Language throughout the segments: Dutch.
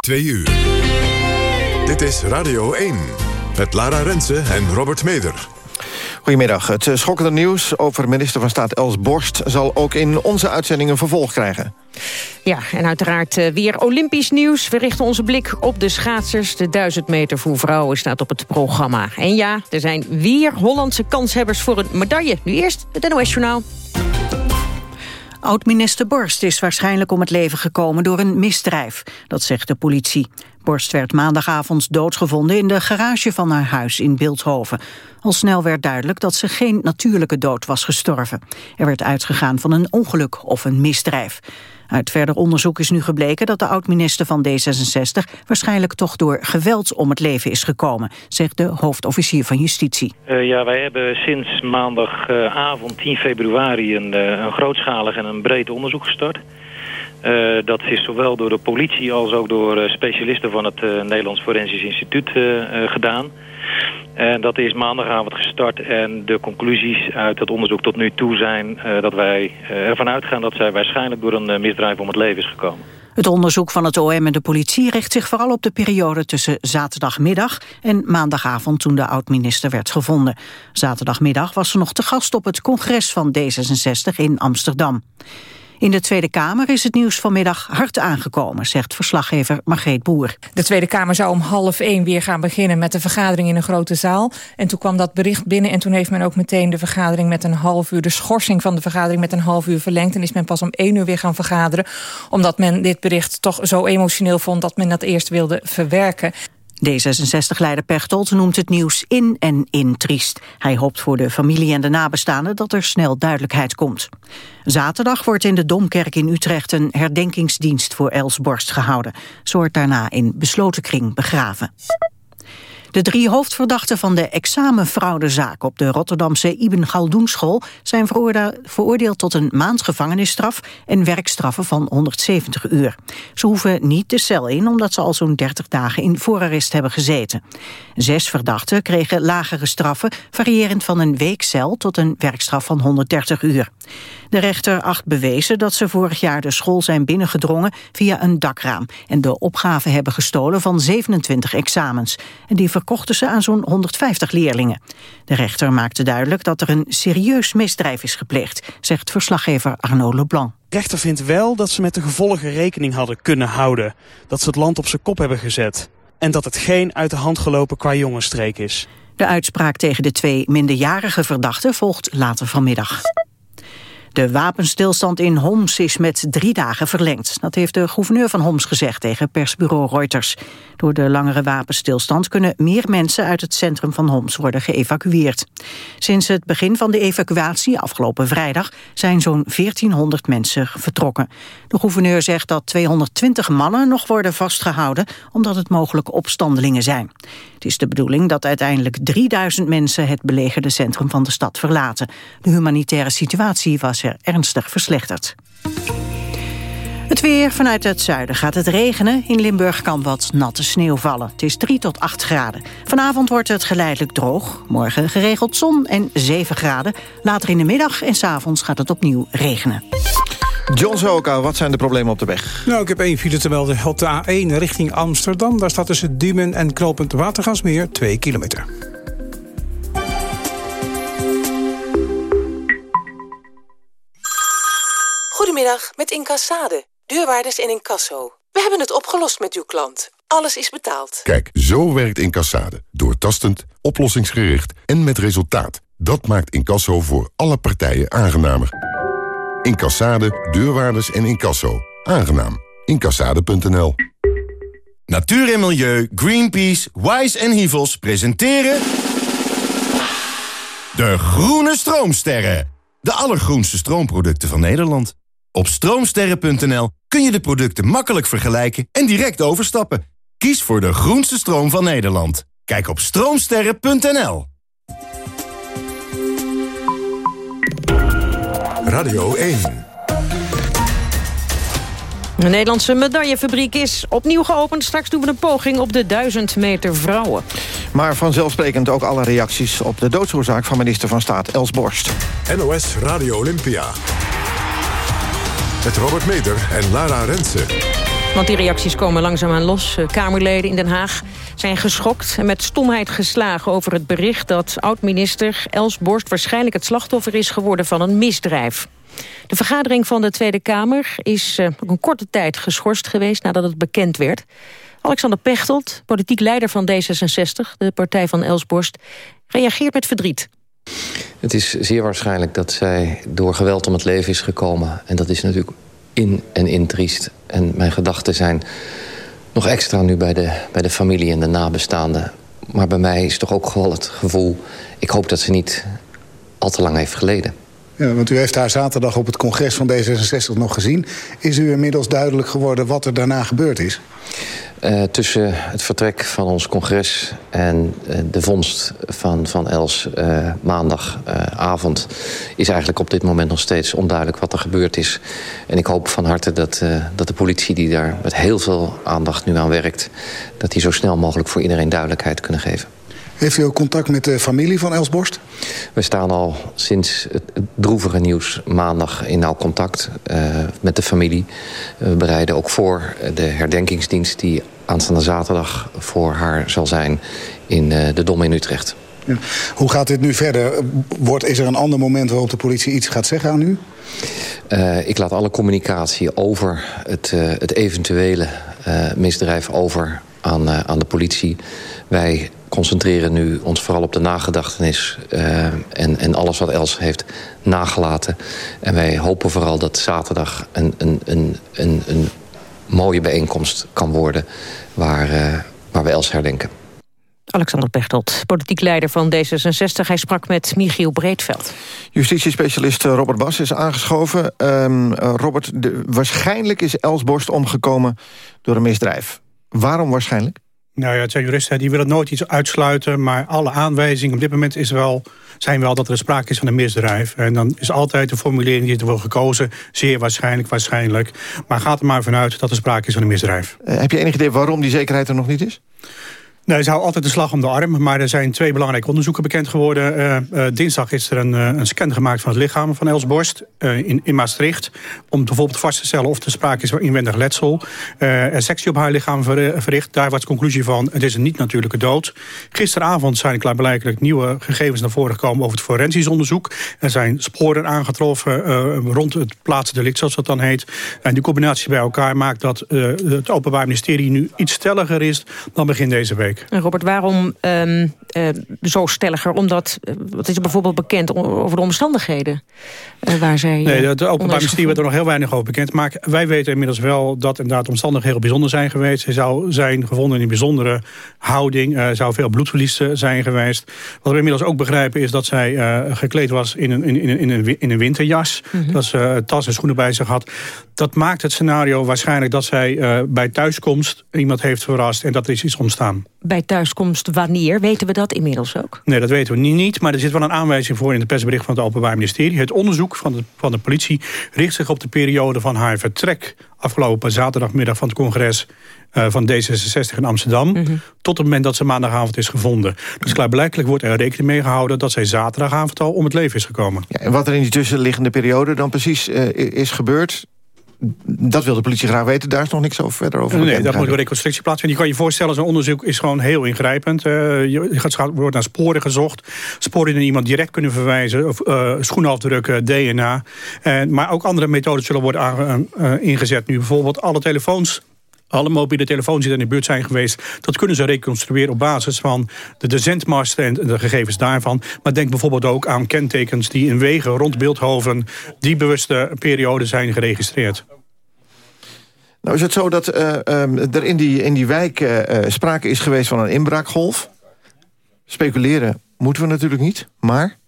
Twee uur. Dit is Radio 1. Met Lara Rensen en Robert Meder. Goedemiddag. Het eh, schokkende nieuws over minister van Staat Els Borst... zal ook in onze uitzending een vervolg krijgen. Ja, en uiteraard uh, weer Olympisch nieuws. We richten onze blik op de schaatsers. De 1000 meter voor vrouwen staat op het programma. En ja, er zijn weer Hollandse kanshebbers voor een medaille. Nu eerst het NOS Journaal. Oud-minister Borst is waarschijnlijk om het leven gekomen door een misdrijf. Dat zegt de politie. Borst werd maandagavond doodgevonden in de garage van haar huis in Beeldhoven. Al snel werd duidelijk dat ze geen natuurlijke dood was gestorven. Er werd uitgegaan van een ongeluk of een misdrijf. Uit verder onderzoek is nu gebleken dat de oud-minister van D66 waarschijnlijk toch door geweld om het leven is gekomen, zegt de hoofdofficier van Justitie. Uh, ja, wij hebben sinds maandagavond 10 februari een, uh, een grootschalig en een breed onderzoek gestart. Uh, dat is zowel door de politie als ook door specialisten van het Nederlands Forensisch Instituut gedaan. En dat is maandagavond gestart en de conclusies uit dat onderzoek tot nu toe zijn uh, dat wij uh, ervan uitgaan dat zij waarschijnlijk door een uh, misdrijf om het leven is gekomen. Het onderzoek van het OM en de politie richt zich vooral op de periode tussen zaterdagmiddag en maandagavond toen de oud-minister werd gevonden. Zaterdagmiddag was ze nog te gast op het congres van D66 in Amsterdam. In de Tweede Kamer is het nieuws vanmiddag hard aangekomen, zegt verslaggever Margreet Boer. De Tweede Kamer zou om half één weer gaan beginnen met de vergadering in een grote zaal. En toen kwam dat bericht binnen en toen heeft men ook meteen de vergadering met een half uur, de schorsing van de vergadering met een half uur verlengd. En is men pas om één uur weer gaan vergaderen, omdat men dit bericht toch zo emotioneel vond dat men dat eerst wilde verwerken. D66-leider Pechtold noemt het nieuws in en in triest. Hij hoopt voor de familie en de nabestaanden dat er snel duidelijkheid komt. Zaterdag wordt in de Domkerk in Utrecht een herdenkingsdienst voor Els Borst gehouden. Ze wordt daarna in besloten kring begraven. De drie hoofdverdachten van de examenfraudezaak op de Rotterdamse Ibn Galdoen school zijn veroordeeld tot een maand gevangenisstraf en werkstraffen van 170 uur. Ze hoeven niet de cel in omdat ze al zo'n 30 dagen in voorarrest hebben gezeten. Zes verdachten kregen lagere straffen, variërend van een week cel tot een werkstraf van 130 uur. De rechter acht bewezen dat ze vorig jaar de school zijn binnengedrongen via een dakraam en de opgave hebben gestolen van 27 examens. En die verkochten ze aan zo'n 150 leerlingen. De rechter maakte duidelijk dat er een serieus misdrijf is gepleegd, zegt verslaggever Arnaud Leblanc. De rechter vindt wel dat ze met de gevolgen rekening hadden kunnen houden. Dat ze het land op zijn kop hebben gezet. En dat het geen uit de hand gelopen qua jongensstreek is. De uitspraak tegen de twee minderjarige verdachten volgt later vanmiddag. De wapenstilstand in Homs is met drie dagen verlengd. Dat heeft de gouverneur van Homs gezegd tegen persbureau Reuters. Door de langere wapenstilstand kunnen meer mensen uit het centrum van Homs worden geëvacueerd. Sinds het begin van de evacuatie, afgelopen vrijdag, zijn zo'n 1400 mensen vertrokken. De gouverneur zegt dat 220 mannen nog worden vastgehouden omdat het mogelijk opstandelingen zijn. Het is de bedoeling dat uiteindelijk 3000 mensen het belegerde centrum van de stad verlaten. De humanitaire situatie was er ernstig verslechterd. Het weer vanuit het zuiden gaat het regenen. In Limburg kan wat natte sneeuw vallen. Het is 3 tot 8 graden. Vanavond wordt het geleidelijk droog. Morgen geregeld zon en 7 graden. Later in de middag en s avonds gaat het opnieuw regenen. John Zoka, wat zijn de problemen op de weg? Nou, ik heb één file te melden op de A1 richting Amsterdam. Daar staat tussen Diemen en knooppunt Watergasmeer 2 kilometer. Goedemiddag, met Incassade. Deurwaarders en incasso. We hebben het opgelost met uw klant. Alles is betaald. Kijk, zo werkt Incassade. Doortastend, oplossingsgericht en met resultaat. Dat maakt Incasso voor alle partijen aangenamer. Incassade, deurwaarders en incasso. Aangenaam. Incassade.nl Natuur en Milieu, Greenpeace, Wise en Hivels presenteren... De Groene Stroomsterren. De allergroenste stroomproducten van Nederland. Op stroomsterren.nl kun je de producten makkelijk vergelijken en direct overstappen. Kies voor de groenste stroom van Nederland. Kijk op stroomsterren.nl. Radio 1. De Nederlandse medaillefabriek is opnieuw geopend. Straks doen we een poging op de 1000 meter vrouwen. Maar vanzelfsprekend ook alle reacties op de doodsoorzaak van minister van Staat Els Borst. NOS Radio Olympia. Met Robert Meder en Lara Rensen. Want die reacties komen langzaamaan los. Eh, Kamerleden in Den Haag zijn geschokt en met stomheid geslagen over het bericht dat oud-minister Els Borst waarschijnlijk het slachtoffer is geworden van een misdrijf. De vergadering van de Tweede Kamer is uh, een korte tijd geschorst geweest nadat het bekend werd. Alexander Pechtold, politiek leider van D66, de partij van Els Borst, reageert met verdriet. Het is zeer waarschijnlijk dat zij door geweld om het leven is gekomen. En dat is natuurlijk in en in triest. En mijn gedachten zijn nog extra nu bij de, bij de familie en de nabestaanden. Maar bij mij is toch ook gewoon het gevoel... ik hoop dat ze niet al te lang heeft geleden. Ja, want u heeft haar zaterdag op het congres van D66 nog gezien. Is u inmiddels duidelijk geworden wat er daarna gebeurd is? Uh, tussen het vertrek van ons congres en uh, de vondst van, van Els uh, maandagavond... is eigenlijk op dit moment nog steeds onduidelijk wat er gebeurd is. En ik hoop van harte dat, dat de politie die daar met heel veel aandacht nu aan werkt... dat die zo snel mogelijk voor iedereen duidelijkheid kunnen geven. Heeft u ook contact met de familie van Els Borst? We staan al sinds het droevige nieuws maandag in nauw contact uh, met de familie. We bereiden ook voor de herdenkingsdienst die aanstaande zaterdag voor haar zal zijn in uh, de Dom in Utrecht. Ja. Hoe gaat dit nu verder? Wordt, is er een ander moment waarop de politie iets gaat zeggen aan u? Uh, ik laat alle communicatie over het, het eventuele misdrijf over aan, aan de politie. Wij concentreren nu ons vooral op de nagedachtenis... Uh, en, en alles wat Els heeft nagelaten. En wij hopen vooral dat zaterdag een, een, een, een, een mooie bijeenkomst kan worden... waar, uh, waar we Els herdenken. Alexander Pechtold, politiek leider van D66. Hij sprak met Michiel Breedveld. Justitiespecialist Robert Bas is aangeschoven. Um, Robert, de, waarschijnlijk is Els Borst omgekomen door een misdrijf. Waarom waarschijnlijk? Nou ja, het zijn juristen die willen nooit iets uitsluiten... maar alle aanwijzingen op dit moment is wel, zijn wel dat er sprake is van een misdrijf. En dan is altijd de formulering die er wordt gekozen... zeer waarschijnlijk, waarschijnlijk. Maar gaat er maar vanuit dat er sprake is van een misdrijf. Uh, heb je enig idee waarom die zekerheid er nog niet is? Nee, ze houden altijd de slag om de arm. Maar er zijn twee belangrijke onderzoeken bekend geworden. Uh, uh, dinsdag is er een, uh, een, scan gemaakt van het lichaam van Els Borst in, in, Maastricht. Om bijvoorbeeld vast te stellen of er sprake is van inwendig letsel. er sectie op haar lichaam ver, verricht. Daar was de conclusie van, het is een niet-natuurlijke dood. Gisteravond zijn klaarblijkelijk nieuwe gegevens naar voren gekomen... over het forensisch onderzoek. Er zijn sporen aangetroffen rond het plaatsdelict, zoals dat dan heet. En die combinatie bij elkaar maakt dat het Openbaar Ministerie... nu iets stelliger is dan begin deze week. Robert, waarom um, uh, zo stelliger? Omdat, uh, wat is er bijvoorbeeld bekend over de omstandigheden uh, waar zij... nee, het Openbaar Ministerie werd er nog heel weinig over bekend. Maar wij weten inmiddels wel dat inderdaad de omstandigheden heel bijzonder zijn geweest. Ze zou zijn gevonden in een bijzondere houding. Er zou veel bloedverlies zijn geweest. Wat we inmiddels ook begrijpen is dat zij gekleed was in een, in, in, een, in een winterjas. Mm -hmm. Dat ze tas en schoenen bij zich had. Dat maakt het scenario waarschijnlijk dat zij bij thuiskomst iemand heeft verrast en dat er is iets ontstaan bij thuiskomst wanneer? Weten we dat inmiddels ook? Nee, dat weten we niet. Maar er zit wel een aanwijzing voor in het persbericht van het Openbaar Ministerie. Het onderzoek van de, van de politie richt zich op de periode van haar vertrek... afgelopen zaterdagmiddag van het congres uh, van D66 in Amsterdam... Mm -hmm. tot het moment dat ze maandagavond is gevonden. Dus klaarblijkelijk wordt er rekening mee gehouden... dat zij zaterdagavond al om het leven is gekomen. Ja, en wat er in die tussenliggende periode dan precies uh, is gebeurd dat wil de politie graag weten. Daar is nog niks over verder over. Nee, dat moet een reconstructie plaatsvinden. Je kan je voorstellen, zo'n onderzoek is gewoon heel ingrijpend. Uh, je wordt naar sporen gezocht. Sporen die iemand direct kunnen verwijzen. Of, uh, schoenafdrukken, DNA. Maar ook andere methoden zullen worden uh, ingezet. Nu bijvoorbeeld alle telefoons alle mobiele telefoons die in de buurt zijn geweest... dat kunnen ze reconstrueren op basis van de, de zendmasten en de gegevens daarvan. Maar denk bijvoorbeeld ook aan kentekens die in wegen rond Beeldhoven... die bewuste periode zijn geregistreerd. Nou is het zo dat uh, um, er in die, in die wijk uh, sprake is geweest van een inbraakgolf. Speculeren moeten we natuurlijk niet, maar...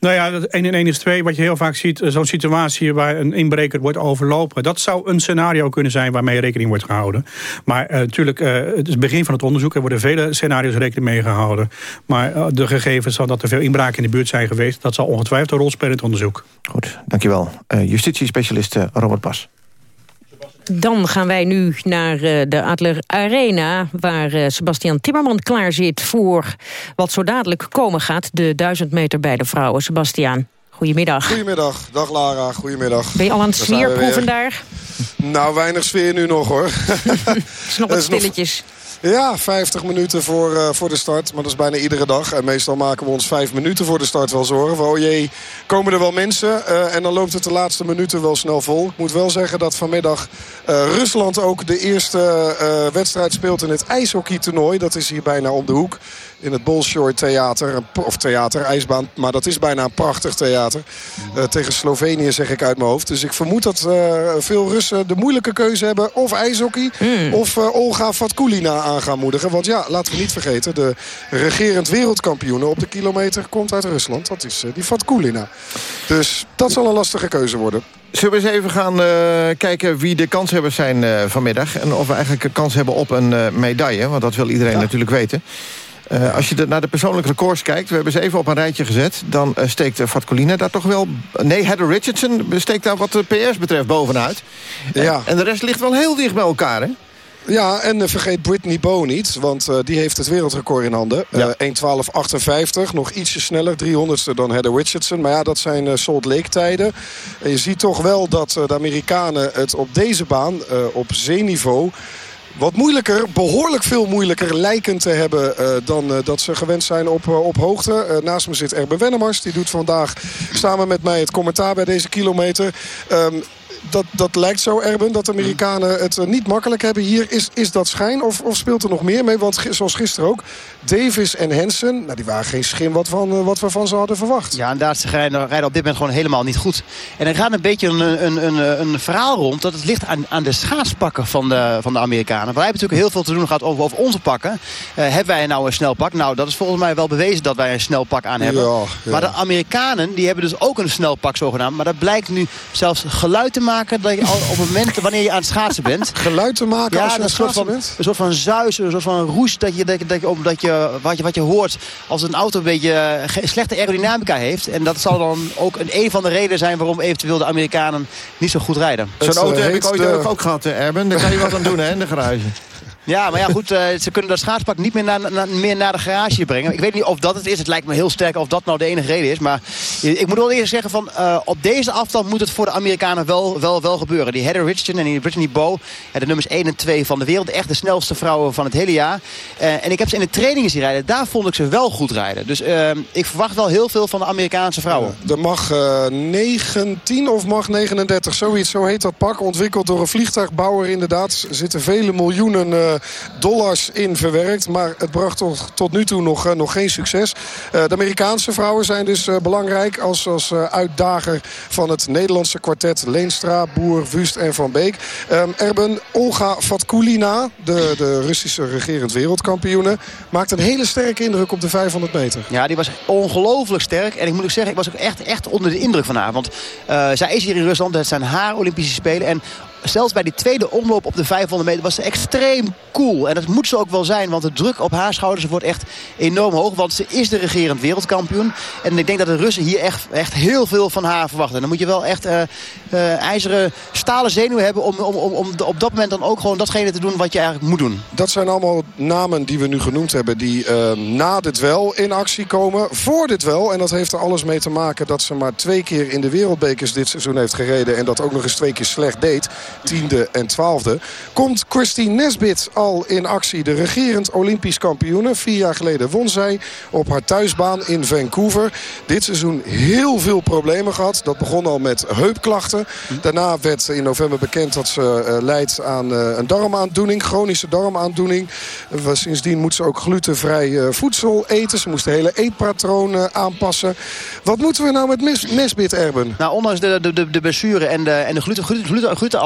Nou ja, 1 en 1 is 2. Wat je heel vaak ziet, zo'n situatie waar een inbreker wordt overlopen. Dat zou een scenario kunnen zijn waarmee rekening wordt gehouden. Maar uh, natuurlijk, uh, het is het begin van het onderzoek. Er worden vele scenario's rekening mee gehouden. Maar de gegevens van dat er veel inbraken in de buurt zijn geweest... dat zal ongetwijfeld een rol spelen in het onderzoek. Goed, dankjewel. Justitie-specialist Robert Pas. Dan gaan wij nu naar de Adler Arena... waar Sebastian Timmerman klaar zit voor wat zo dadelijk komen gaat. De 1000 meter bij de vrouwen. Sebastian, goedemiddag. Goedemiddag. Dag Lara, goedemiddag. Ben je al aan het sfeerproeven daar? Nou, weinig sfeer nu nog hoor. Het stilletjes. Ja, 50 minuten voor, uh, voor de start. Maar dat is bijna iedere dag. En meestal maken we ons vijf minuten voor de start wel zorgen. Van, oh jee, komen er wel mensen? Uh, en dan loopt het de laatste minuten wel snel vol. Ik moet wel zeggen dat vanmiddag uh, Rusland ook de eerste wedstrijd speelt in het ijshockeytoernooi. Dat is hier bijna om de hoek in het Bolshoi Theater. Of theater, ijsbaan. Maar dat is bijna een prachtig theater. Uh, tegen Slovenië zeg ik uit mijn hoofd. Dus ik vermoed dat uh, veel Russen de moeilijke keuze hebben. Of ijshockey mm. of uh, Olga Vatkulina aan gaan moedigen. Want ja, laten we niet vergeten. De regerend wereldkampioene op de kilometer komt uit Rusland. Dat is die Vatkulina. Dus dat zal een lastige keuze worden. Zullen we eens even gaan uh, kijken wie de kanshebbers zijn uh, vanmiddag... en of we eigenlijk een kans hebben op een uh, medaille? Want dat wil iedereen ja. natuurlijk weten. Uh, als je de, naar de persoonlijke records kijkt... we hebben ze even op een rijtje gezet... dan uh, steekt uh, Fatcolina daar toch wel... Nee, Heather Richardson steekt daar wat de PS betreft bovenuit. Ja. En de rest ligt wel heel dicht bij elkaar, hè? Ja, en vergeet Britney Bow niet. Want uh, die heeft het wereldrecord in handen. Ja. Uh, 1.12.58. Nog ietsje sneller. 300ste dan Heather Richardson. Maar ja, dat zijn uh, Salt Lake tijden. En je ziet toch wel dat de Amerikanen het op deze baan... op zeeniveau wat moeilijker, behoorlijk veel moeilijker lijken te hebben uh, dan uh, dat ze gewend zijn op, uh, op hoogte. naast me zit Erben Wennemars. Die doet vandaag samen met mij het commentaar bij deze kilometer. Um, dat, dat lijkt zo, Erben, dat de Amerikanen het niet makkelijk hebben hier. Is, is dat schijn of, of speelt er nog meer mee? Want zoals gisteren ook, Davis en Hansen... Nou, die waren geen schim wat, van, wat we van ze hadden verwacht. Ja, inderdaad, ze rijden, rijden op dit moment gewoon helemaal niet goed. En er gaat een beetje een, een, een, een verhaal rond... dat het ligt aan, aan de schaatspakken van de, van de Amerikanen. Wij hebben natuurlijk heel veel te doen gehad over, over onze pakken. Uh, hebben wij nou een snel pak? Nou, dat is volgens mij wel bewezen dat wij een snel pak aan hebben. Ja, ja. Maar de Amerikanen, die hebben dus ook een snel pak zogenaamd. Maar dat blijkt nu zelfs geluid te maken... dat je al op het moment wanneer je aan het schaatsen bent... Geluid te maken ja, als je aan het schaatsen bent? Een soort van zuis, een soort van roes... Dat je, dat je, dat je, dat je, wat, je, wat je hoort als een auto een beetje slechte aerodynamica heeft. En dat zal dan ook een, een van de redenen zijn... waarom eventueel de Amerikanen niet zo goed rijden. Zo'n auto heb ik ooit de... ook gehad, Erben. Daar kan je wat aan doen hè, in de garage. Ja, maar ja, goed, uh, ze kunnen dat schaatspak niet meer naar, naar, meer naar de garage brengen. Ik weet niet of dat het is. Het lijkt me heel sterk of dat nou de enige reden is. Maar ik moet wel eerst zeggen, van, uh, op deze afstand moet het voor de Amerikanen wel, wel, wel gebeuren. Die Heather Richardson en die Brittany Bow, ja, de nummers 1 en 2 van de wereld. Echt de snelste vrouwen van het hele jaar. Uh, en ik heb ze in de trainingen zien rijden. Daar vond ik ze wel goed rijden. Dus ik verwacht wel heel veel van de Amerikaanse vrouwen. Er mag 19 of mag 39, zoiets, zo heet dat pak. Ontwikkeld door een vliegtuigbouwer inderdaad. Er zitten vele miljoenen dollars in verwerkt. Maar het bracht toch tot nu toe nog, uh, nog geen succes. Uh, de Amerikaanse vrouwen zijn dus belangrijk als, als uitdager van het Nederlandse kwartet. Leenstra, Boer, Wust en Van Beek. Um, Erben, Olga Vatkulina, de, de Russische regerend wereldkampioene... maakt een hele sterke indruk op de 500 meter. Ja, die was ongelooflijk sterk. En ik moet ook zeggen, ik was ook echt, echt onder de indruk van haar. Want zij is hier in Rusland, het zijn haar Olympische Spelen. En zelfs bij die tweede omloop op de 500 meter was ze extreem cool. En dat moet ze ook wel zijn, want de druk op haar schouders wordt echt enorm hoog. Want ze is de regerend wereldkampioen. En ik denk dat de Russen hier echt, echt heel veel van haar verwachten. En dan moet je wel echt uh, uh, ijzeren stalen zenuwen hebben om, om, om, om op dat moment dan ook gewoon datgene te doen wat je eigenlijk moet doen. Dat zijn allemaal namen die we nu genoemd hebben die uh, na dit wel in actie komen. Voor dit wel, en dat heeft er alles mee te maken dat ze maar twee keer in de wereldbekers dit seizoen heeft gereden. En dat ook nog eens twee keer slecht deed tiende en twaalfde. Komt Christine Nesbit al in actie. De regerend Olympisch kampioene. Vier jaar geleden won zij op haar thuisbaan in Vancouver. Dit seizoen heel veel problemen gehad. Dat begon al met heupklachten. Daarna werd in november bekend dat ze uh, leidt aan uh, een darmaandoening. Chronische darmaandoening. Uh, sindsdien moet ze ook glutenvrij voedsel eten. Ze moest de hele eetpatroon aanpassen. Wat moeten we nou met Nesbit, Erben? Nou, ondanks de, de, de, blessure en de, en de gluten, gluten,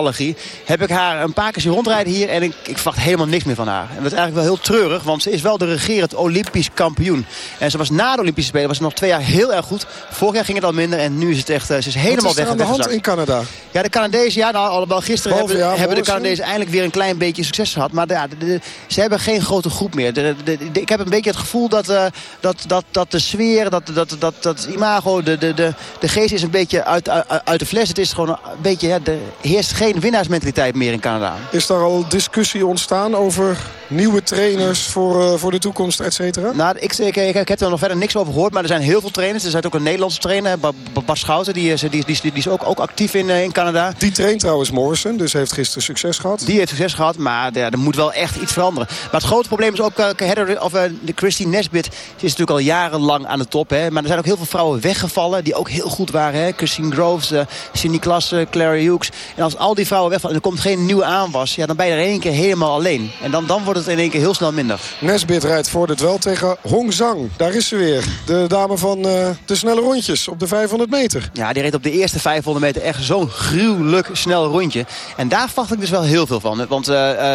heb ik haar een paar keer zien rondrijden hier. En ik, ik verwacht helemaal niks meer van haar. En dat is eigenlijk wel heel treurig. Want ze is wel de regerend Olympisch kampioen. En ze was na de Olympische Spelen was ze nog twee jaar heel erg goed. Vorig jaar ging het al minder. En nu is het echt, ze is helemaal Wat is weg. aan de hand in Canada? Ja, de Canadezen, ja, nou, allemaal gisteren hebben, ja, hebben de. Canadezen eindelijk weer een klein beetje succes gehad. Maar ja, de- de- ze hebben geen grote groep meer. De, ik heb een beetje het gevoel dat, eh, dat, dat, dat de sfeer, dat, dat, dat, dat imago, de, de, de, de geest is een beetje uit, uit, uit de fles. Het is gewoon een beetje, ja, er heerst geen winnaarsmentaliteit meer in Canada. Is daar al discussie ontstaan over nieuwe trainers voor, uh, voor de toekomst, et cetera? Nou, ik, ik, ik, ik, heb er nog verder niks over gehoord. Maar er zijn heel veel trainers. Er zit ook een Nederlandse trainer, Bas Schouten. Die, die, die, die, is ook, ook actief in, in Canada. Die traint trouwens Morrison, dus heeft gisteren succes gehad. Die heeft succes gehad, maar ja, er moet wel echt iets veranderen. Maar het grote probleem is ook uh, Heather, of, uh, de Christine Nesbit. Die is natuurlijk al jarenlang aan de top. Hè. Maar er zijn ook heel veel vrouwen weggevallen die ook heel goed waren. Hè. Christine Groves, Cindy Klasse, Claire Hughes. En als al die vrouwen wegvallen en er komt geen nieuwe aanwas... Ja, dan ben je er in één keer helemaal alleen. En dan, dan wordt het in één keer heel snel minder. Nesbit rijdt voor het wel tegen Hong Zhang. Daar is ze weer. De dame van de snelle rondjes op de 500 meter. Ja, die reed op de eerste 500 meter echt zo'n gruwelijk snel rondje. En daar wacht ik dus wel heel veel van. Want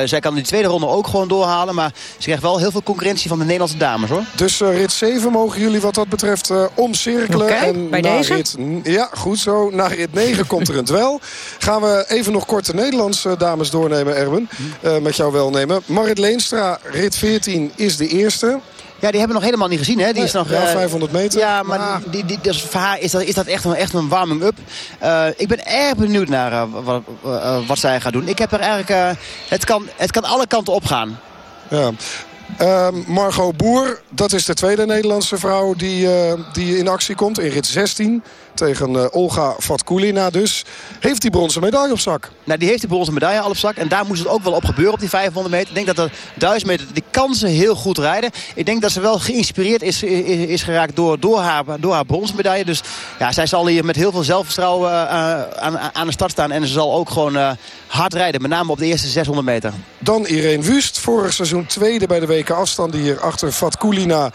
zij kan in de tweede ronde ook gewoon doorhalen. Maar ze krijgt wel heel veel concurrentie van de Nederlandse dames hoor. Dus rit 7 mogen jullie wat dat betreft omcirkelen. Okay, en bij deze? Rit, ja, goed zo. Na rit 9 komt er een dwel. Gaan we even nog kort de Nederlandse dames doornemen, Erwin. Uh, met jou welnemen. Marit Leenstra, rit 14 is de eerste. Ja, die hebben we nog helemaal niet gezien. Hè? Die is nog, ja, 500 meter. Ja, maar Die, die, dus voor haar is dat, is dat echt een, echt een warming-up. Uh, ik ben erg benieuwd naar uh, wat, uh, wat zij gaat doen. Ik heb er eigenlijk... het, kan, het kan alle kanten opgaan. Ja. Uh, Margot Boer, dat is de tweede Nederlandse vrouw die, die in actie komt in rit 16 tegen uh, Olga Vatkulina dus. Heeft die bronzen medaille op zak? Nou, die heeft die bronzen medaille al op zak. En daar moest het ook wel op gebeuren op die 500 meter. Ik denk dat de 1000 meter, die kan ze heel goed rijden. Ik denk dat ze wel geïnspireerd is, is, is geraakt door, door, haar, door haar bronzen medaille. Dus ja, zij zal hier met heel veel zelfvertrouwen uh, aan, aan de start staan. En ze zal ook gewoon uh, hard rijden. Met name op de eerste 600 meter. Dan Irene Wust. Vorig seizoen tweede bij de weken afstand hier achter Vatkulina.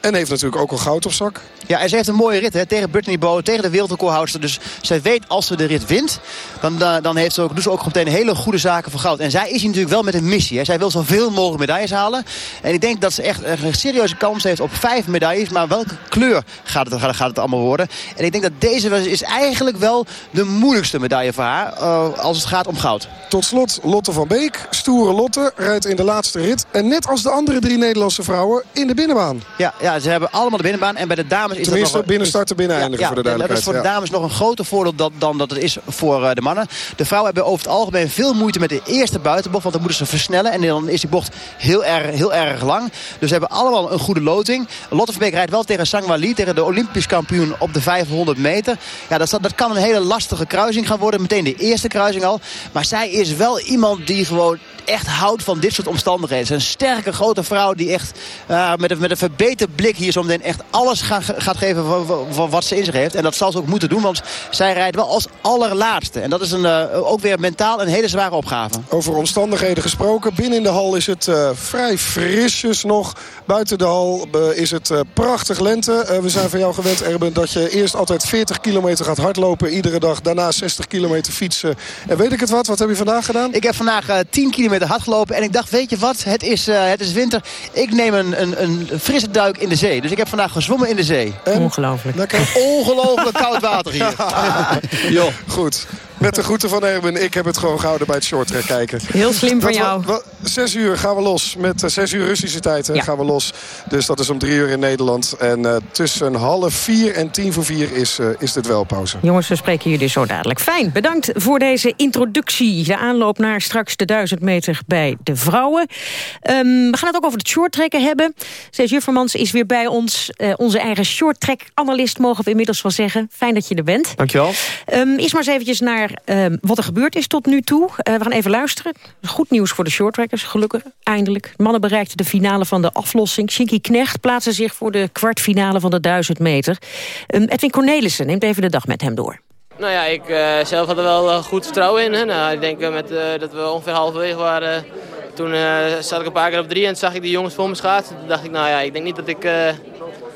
en heeft natuurlijk ook al goud op zak. Ja, en ze heeft een mooie rit hè, tegen Brittany Bowe, tegen de wereldrecordhoudster. Dus zij weet als ze de rit wint, dan, dan heeft ze ook, doet ze ook meteen hele goede zaken voor goud. En zij is natuurlijk wel met een missie. Hè. Zij wil zoveel mogelijk medailles halen. En ik denk dat ze echt een serieuze kans heeft op vijf medailles. Maar welke kleur gaat het, gaat het allemaal worden? En ik denk dat deze is eigenlijk wel de moeilijkste medaille voor haar uh, als het gaat om goud. Tot slot Lotte van Beek. Stoere Lotte rijdt in de laatste rit. En net als de andere drie Nederlandse vrouwen in de binnenbaan. Ja, ja ze hebben allemaal de binnenbaan. En bij de dames is Tenminste, dat nog... binnen starten, binnen eindigen ja, voor de. Dat is voor de dames nog een groter voordeel dan, dan dat het is voor uh, de mannen. De vrouwen hebben over het algemeen veel moeite met de eerste buitenbocht. Want dan moeten ze versnellen. En dan is die bocht heel erg, heel erg lang. Dus ze hebben allemaal een goede loting. Lotte van Beek rijdt wel tegen Sangwali. Tegen de Olympisch kampioen op de 500 meter. Ja, dat, dat kan een hele lastige kruising gaan worden. Meteen de eerste kruising al. Maar zij is wel iemand die gewoon echt houdt van dit soort omstandigheden. Ze is een sterke, grote vrouw die echt uh, met, een, met een verbeterd blik hier zo meteen echt alles gaat, gaat geven van, van, wat ze in zich heeft. En dat zal ze ook moeten doen, want zij rijdt wel als allerlaatste. En dat is een, uh, ook weer mentaal een hele zware opgave. Over omstandigheden gesproken. Binnen in de hal is het uh, vrij frisjes nog. Buiten de hal is het prachtig lente. we zijn van jou gewend, Erben, dat je eerst altijd 40 kilometer gaat hardlopen. Iedere dag, daarna 60 kilometer fietsen. En weet ik het wat, wat heb je vandaag gedaan? Ik heb vandaag 10 kilometer kilometer hard gelopen. En ik dacht, weet je wat, het is, uh, het is winter. Ik neem een, een, een frisse duik in de zee. Dus ik heb vandaag gezwommen in de zee. En? Ongelooflijk. Ongelooflijk koud water hier. Ja. Goed. Met de groeten van Erwin. Ik heb het gewoon gehouden bij het shorttrack kijken. Heel slim van jou. zes uur gaan we los. Met uh, zes uur Russische tijd ja. gaan we los. Dus dat is om drie uur in Nederland. En uh, tussen half vier en tien voor vier is, uh, is dit wel pauze. Jongens, we spreken jullie zo dadelijk. Fijn, bedankt voor deze introductie. De aanloop naar straks de duizend meter bij de vrouwen. Um, we gaan het ook over het shorttrekken hebben. Stees Juffermans is weer bij ons. onze eigen shorttrack-analyst mogen we inmiddels wel zeggen. Fijn dat je er bent. Dankjewel. Um, eerst maar eens eventjes naar uh, wat er gebeurd is tot nu toe. Uh, we gaan even luisteren. Goed nieuws voor de shorttrackers, gelukkig, eindelijk. Mannen bereikten de finale van de aflossing. Shinky Knecht plaatste zich voor de kwartfinale van de 1000 meter. Um, Edwin Cornelissen neemt even de dag met hem door. Nou ja, ik uh, zelf had er wel goed vertrouwen in. Hè. Nou, ik denk met, dat we ongeveer halverwege waren. Toen zat ik een paar keer op drie en zag ik die jongens voor me schaatsen. Toen dacht ik, nou ja, ik denk niet dat ik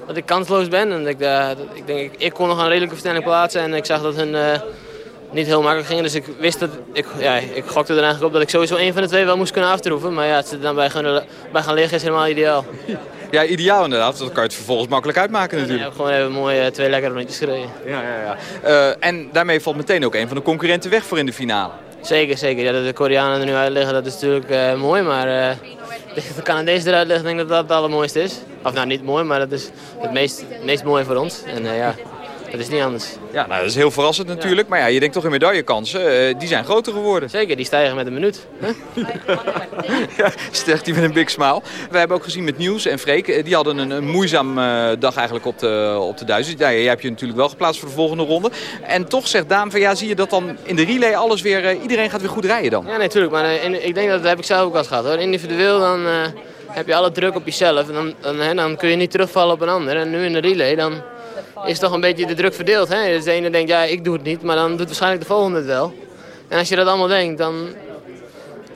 dat ik kansloos ben. En ik, uh, ik, denk, ik, ik kon nog een redelijke versnelling plaatsen. En ik zag dat hun niet heel makkelijk ging. Dus ik wist dat, ik, ja, ik gokte er eigenlijk op dat ik sowieso een van de twee wel moest kunnen aftroeven. Maar ja, het er dan bij gaan, bij gaan liggen is helemaal ideaal. Ja, ideaal inderdaad. Dat kan je het vervolgens makkelijk uitmaken natuurlijk. Ja, gewoon even mooi uh, twee lekkere rondjes gereden. Ja, ja, ja. Uh, en daarmee valt meteen ook een van de concurrenten weg voor in de finale. Zeker, zeker. Ja, dat de Koreanen er nu uit liggen, dat is natuurlijk uh, mooi. Maar de Canadezen eruit liggen, denk ik dat dat het allermooiste is. Of nou, niet mooi, maar dat is het meest, meest mooie voor ons. En ja, Dat is niet anders. Ja, nou, dat is heel verrassend natuurlijk. Maar ja, je denkt toch in medaillekansen, uh, die zijn groter geworden. Zeker, die stijgen met een minuut. ja, zegt hij met een big smile. We hebben ook gezien met Nieuws en Freek, eh, die hadden een, een moeizaam uh, dag eigenlijk op de, op de duizend. Ja, jij hebt je natuurlijk wel geplaatst voor de volgende ronde. En toch zegt Daan van ja, zie je dat dan in de relay alles weer, uh, iedereen gaat weer goed rijden dan? Ja, natuurlijk. maar in, ik denk dat dat heb ik zelf ook al gehad hoor. Individueel dan heb je alle druk op jezelf en dan, dan, dan kun je niet terugvallen op een ander. En nu in de relay dan is toch een beetje de druk verdeeld. Hè? Dus de ene denkt, ja, ik doe het niet, maar dan doet waarschijnlijk de volgende het wel. En als je dat allemaal denkt, dan,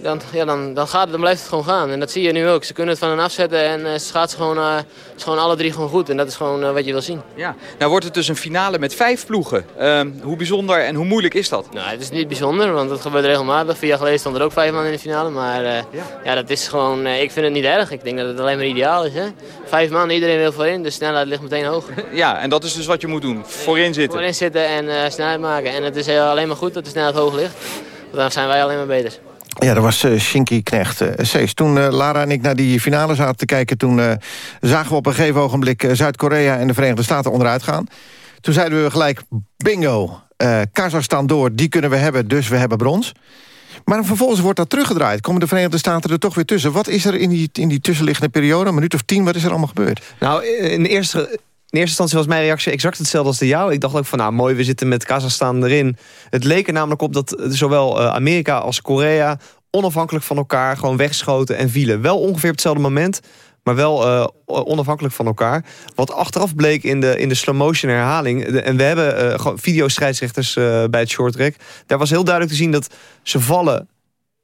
dan, ja, dan, dan, gaat het, dan blijft het gewoon gaan. En dat zie je nu ook. Ze kunnen het van hen afzetten en uh, ze gaat gewoon, uh, is gewoon alle drie gewoon goed. En dat is gewoon uh, wat je wil zien. Ja. Nou wordt het dus een finale met vijf ploegen. Ehm, hoe bijzonder en hoe moeilijk is dat? Nou, het is niet bijzonder, want dat gebeurt regelmatig. Vier jaar geleden stond er ook vijf man in de finale. Maar ja. ja. dat is gewoon, ik vind het niet erg. Ik denk dat het alleen maar ideaal is. Hè? Vijf man, iedereen wil voorin, de snelheid ligt meteen hoog. ja, en dat is dus wat je moet doen. Voorin zitten. Voorin zitten en snelheid maken. En het is alleen maar goed dat de snelheid hoog ligt. Want dan zijn wij alleen maar beter. Ja, dat was uh, Shinky Knecht. Uh, Cees, toen uh, Lara en ik naar die finale zaten te kijken... toen zagen we op een gegeven ogenblik Zuid-Korea en de Verenigde Staten onderuit gaan. Toen zeiden we gelijk, bingo, Kazachstan door, die kunnen we hebben, dus we hebben brons. Maar vervolgens wordt dat teruggedraaid. Komen de Verenigde Staten er toch weer tussen? Wat is er in die, in die tussenliggende periode, een minuut of tien... wat is er allemaal gebeurd? Nou, in de eerste in eerste instantie was mijn reactie exact hetzelfde als de jou. Ik dacht ook van, nou mooi, we zitten met Kazachstan erin. Het leek er namelijk op dat zowel eh, Amerika als Korea... onafhankelijk van elkaar gewoon wegschoten en vielen. Wel ongeveer op hetzelfde moment, maar wel uh, onafhankelijk van elkaar. Wat achteraf bleek in de, in de slow motion herhaling... en we hebben uh, gewoon videoscheidsrechters bij het short track... daar was heel duidelijk te zien dat ze vallen